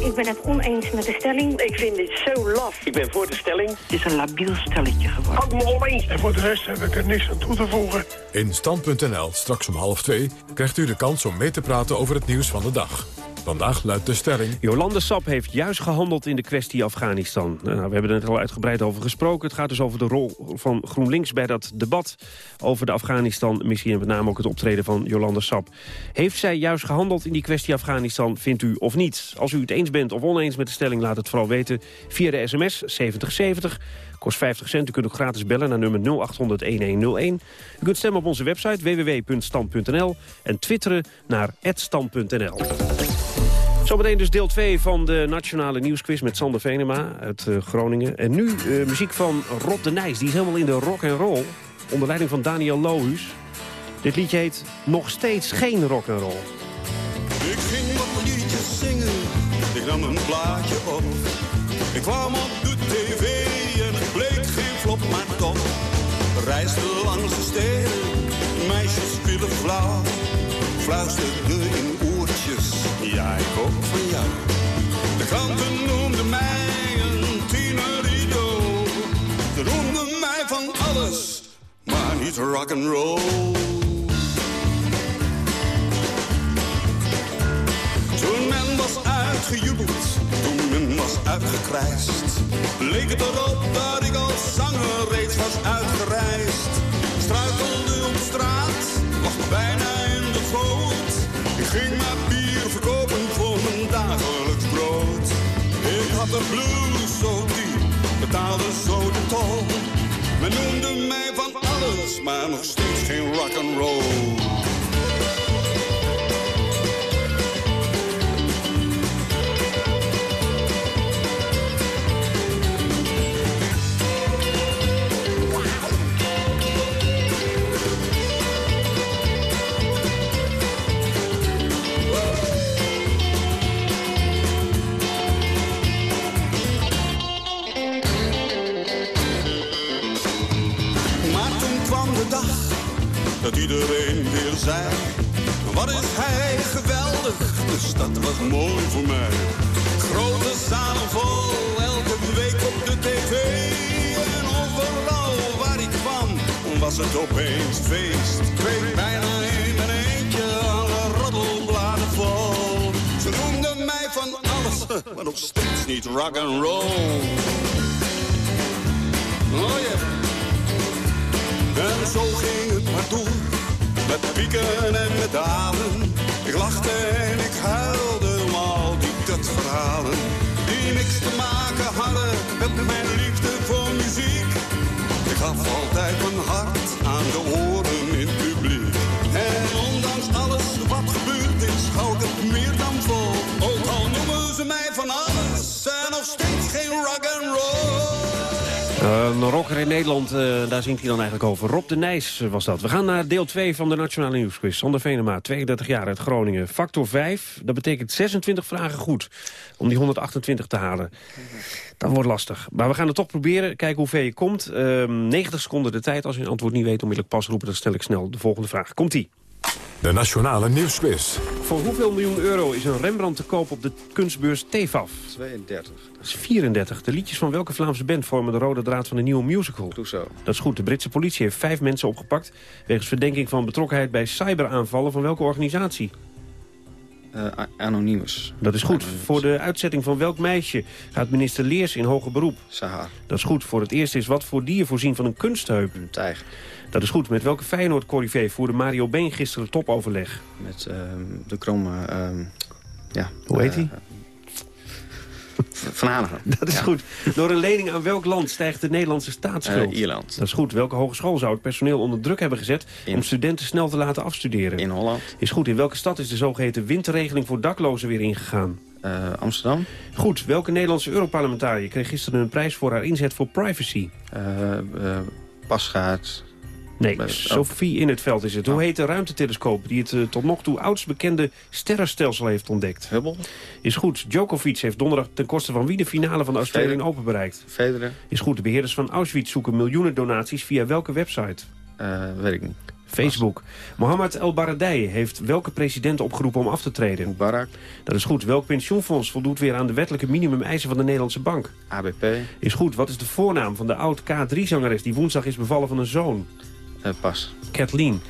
Ik ben het oneens met de stelling. Ik vind dit zo laf. Ik ben voor de stelling. Het is een labiel stelletje geworden. Ook me oneens. En voor de rest heb ik er niks aan toe te voegen. In Stand.nl, straks om half twee, krijgt u de kans om mee te praten over het nieuws van de dag. Vandaag luidt de stelling... Jolande Sap heeft juist gehandeld in de kwestie Afghanistan. Nou, we hebben er al uitgebreid over gesproken. Het gaat dus over de rol van GroenLinks bij dat debat over de Afghanistan-missie... en met name ook het optreden van Jolande Sap. Heeft zij juist gehandeld in die kwestie Afghanistan, vindt u of niet? Als u het eens bent of oneens met de stelling, laat het vooral weten via de sms 7070... Kost 50 cent. U kunt ook gratis bellen naar nummer 0800-1101. U kunt stemmen op onze website www.stand.nl en twitteren naar @stand.nl. Zometeen dus deel 2 van de Nationale Nieuwsquiz met Sander Venema uit uh, Groningen. En nu uh, muziek van Rob de Nijs. Die is helemaal in de rock en roll. Onder leiding van Daniel Lohuus. Dit liedje heet Nog steeds geen rock and roll. Ik ging wat liedjes zingen. Ik nam een plaatje op. Ik kwam op de tv en het bleek geen flop, maar toch. Reisde langs de steden, meisjes spelen flauw. Fluisterde in ja ik ook van jou. De kranten noemden mij een tienerito. Ze noemden mij van alles, maar niet rock'n'roll. Toen men was uitgejubeld, toen men was uitgekrijsd. Leek het erop dat ik als zanger reeds was uitgereisd. Struikelde op straat, lag bijna ging maar bier verkopen voor mijn dagelijks brood. Ik had de blues zo diep, betaalde zo de tol. Men noemde mij van alles, maar nog steeds geen rock'n'roll. Dat iedereen weer zei. Wat is hij geweldig, de stad was mooi voor mij. Grote zalen vol, elke week op de tv. En overal waar ik kwam, was het opeens feest. Ik weet bijna in mijn eentje alle roddelbladen vol. Ze noemden mij van alles, maar nog steeds niet rock and roll. Oh. En zo ging het maar door, met pieken en met dalen. Ik lachte en ik huilde om al die kutverhalen. Die niks te maken hadden met mijn liefde voor muziek. Ik gaf altijd mijn hart aan de oren in het publiek. En ondanks alles wat gebeurd is, hou ik het meer dan vol. Ook al noemen ze mij van alles, en nog steeds geen rock and roll. Eh, een rocker in Nederland, eh, daar zingt hij dan eigenlijk over. Rob de Nijs eh, was dat. We gaan naar deel 2 van de Nationale Nieuwsquiz. Sander Venema, 32 jaar uit Groningen. Factor 5, dat betekent 26 vragen goed. Om die 128 te halen. Dat wordt lastig. Maar we gaan het toch proberen. Kijken hoe ver je komt. Ehm 90 seconden de tijd. Als je een antwoord niet weet, onmiddellijk pas roepen. Dan stel ik snel de volgende vraag. Komt-ie. De Nationale Nieuwsquiz. Voor hoeveel miljoen euro is een Rembrandt te koop op de kunstbeurs TEFAF? 32. Dat is 34. De liedjes van welke Vlaamse band vormen de rode draad van de nieuwe musical? Clouseau. Dat is goed. De Britse politie heeft vijf mensen opgepakt... wegens verdenking van betrokkenheid bij cyberaanvallen van welke organisatie? Eh, A- Anonymous. Dat is goed. Voor de uitzetting van welk meisje gaat minister Leers in hoger beroep? Sahar. Dat is goed. Voor het eerst is wat voor dier voorzien van een kunstheup? Een tijger. Dat is goed. Met welke feyenoord corrivé voerde Mario Been gisteren topoverleg? Met ehm, de kromme... ehm, ja. Hoe heet eh, hij? Van Hanegem. Dat is Ja. goed. Door een lening aan welk land stijgt de Nederlandse staatsschuld? Eh, Ierland. Dat is goed. Welke hogeschool zou het personeel onder druk hebben gezet... In- om studenten snel te laten afstuderen? In Holland. Is goed. In welke stad is de zogeheten winterregeling voor daklozen weer ingegaan? Eh, Amsterdam. Goed. Welke Nederlandse Europarlementariër kreeg gisteren een prijs voor haar inzet voor privacy? Eh, eh, Pasgaard. Nee, Bij- Sophie in het veld is het. Hoe heet de ruimtetelescoop die het eh, tot nog toe oudst bekende sterrenstelsel heeft ontdekt? Hubble. Is goed. Djokovic heeft donderdag ten koste van wie de finale van de Australian. Open bereikt? Federer. Is goed. De beheerders van Auschwitz zoeken miljoenen donaties via welke website? Eh, weet ik niet. Facebook. Mohammed El Baradei heeft welke president opgeroepen om af te treden? Mubarak. Dat is goed. Welk pensioenfonds voldoet weer aan de wettelijke minimumeisen van de Nederlandse bank? ABP. Is goed. Wat is de voornaam van de oud-K3-zangeres die woensdag is bevallen van een zoon? Eh, pas. Kathleen.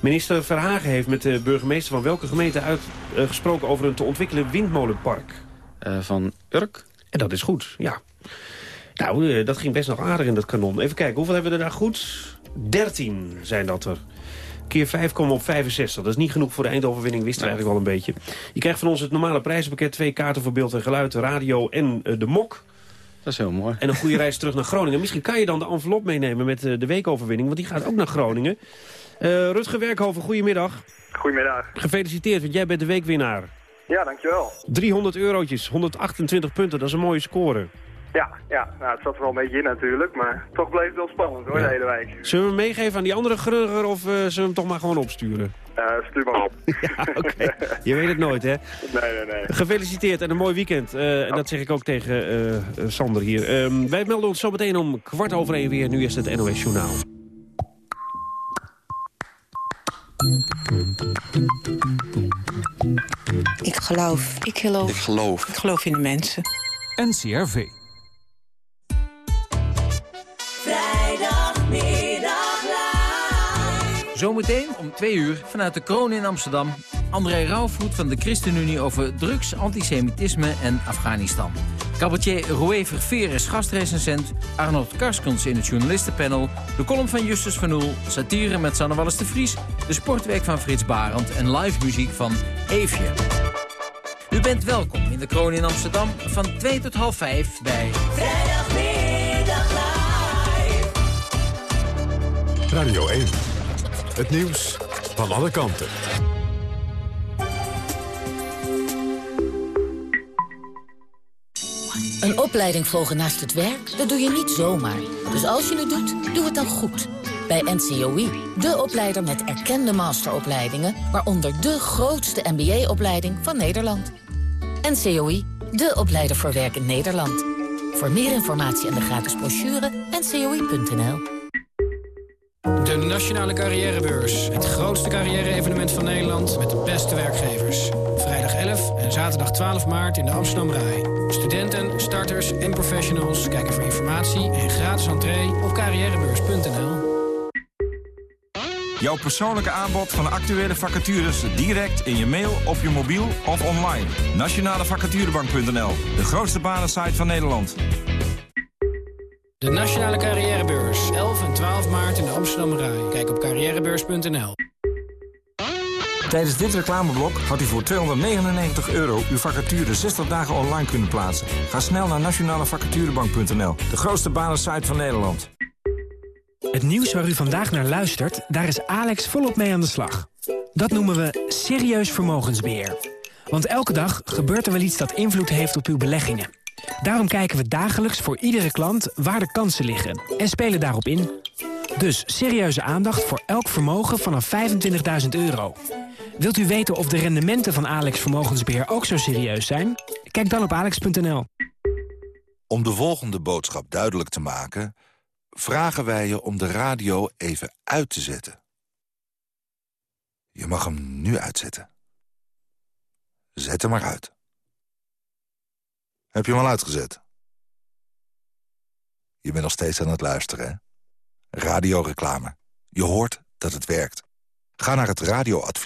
Minister Verhagen heeft met de burgemeester van welke gemeente uitgesproken over een te ontwikkelen windmolenpark? Eh, van Urk. En dat is goed, ja. Nou, eh, dat ging best nog aardig in dat kanon. Even kijken, hoeveel hebben we er daar goed? 13 zijn dat er. Keer 5 komen we op 65. Dat is niet genoeg voor de eindoverwinning, wisten we eigenlijk wel een beetje. Je krijgt van ons het normale prijzenpakket. Twee kaarten voor beeld en geluid, radio en eh, de mok. Dat is heel mooi. En een goede reis terug naar Groningen. Misschien kan je dan de envelop meenemen met eh, de weekoverwinning. Want die gaat ook naar Groningen. Eh, Rutger Werkhoven, goedemiddag. Goedemiddag. Gefeliciteerd, want jij bent de weekwinnaar. Ja, dankjewel. 300 eurotjes, 128 punten, dat is een mooie score. Ja, ja nou, het zat er wel een beetje in natuurlijk, maar toch bleef het wel spannend hoor, de hele week. Zullen we hem meegeven aan die andere grugger of eh, zullen we hem toch maar gewoon opsturen? Eh, stuur maar op. ja, oké. Je weet het nooit, hè? Nee, nee, nee. Gefeliciteerd en een mooi weekend. Eh, en dat zeg ik ook tegen Sander hier. Ehm, wij melden ons zo meteen om kwart over één weer. Nu is het NOS Journaal. Ik geloof. Ik geloof. Ik geloof. Ik geloof in de mensen. NCRV. Zometeen om twee uur vanuit de kroon in Amsterdam... André Rauwvoet van de ChristenUnie over drugs, antisemitisme en Afghanistan. Cabaretier Roué Verveer is gastrecensent... Arnold Karskens in het journalistenpanel... de column van Justus van Oel, satire met Sanne Wallis de Vries... de sportweek van Frits Barend. En live muziek van Eefje. U bent welkom in de kroon in Amsterdam van 2 tot half 5 bij... Vrijdagmiddag Radio 1. Het nieuws van alle kanten. Een opleiding volgen naast het werk, dat doe je niet zomaar. Dus als je het doet, doe het dan goed. Bij NCOI, de opleider met erkende masteropleidingen... waaronder de grootste MBA-opleiding van Nederland. NCOI, de opleider voor werk in Nederland. Voor meer informatie en de gratis brochure, ncoi.nl. De Nationale Carrièrebeurs. Het grootste carrière-evenement van Nederland met de beste werkgevers. Vrijdag 11 en zaterdag 12 maart in de Amsterdam Rai. Studenten, starters en professionals kijken voor informatie en gratis entree op carrièrebeurs.nl. Jouw persoonlijke aanbod van actuele vacatures direct in je mail, op je mobiel of online. Nationalevacaturebank.nl, de grootste banensite van Nederland. De Nationale Carrièrebeurs. 11 en 12 maart in de Amsterdam Rai. Kijk op carrièrebeurs.nl. Tijdens dit reclameblok had u voor 299 euro uw vacature 60 dagen online kunnen plaatsen. Ga snel naar nationalevacaturebank.nl, de grootste banensite van Nederland. Het nieuws waar u vandaag naar luistert, daar is Alex volop mee aan de slag. Dat noemen we serieus vermogensbeheer. Want elke dag gebeurt er wel iets dat invloed heeft op uw beleggingen. Daarom kijken we dagelijks voor iedere klant waar de kansen liggen en spelen daarop in. Dus serieuze aandacht voor elk vermogen vanaf 25.000 euro. Wilt u weten of de rendementen van Alex Vermogensbeheer ook zo serieus zijn? Kijk dan op alex.nl. Om de volgende boodschap duidelijk te maken... vragen wij je om de radio even uit te zetten. Je mag hem nu uitzetten. Zet hem maar uit. Heb je hem al uitgezet? Je bent nog steeds aan het luisteren, hè? Radioreclame. Je hoort dat het werkt. Ga naar het radioadvies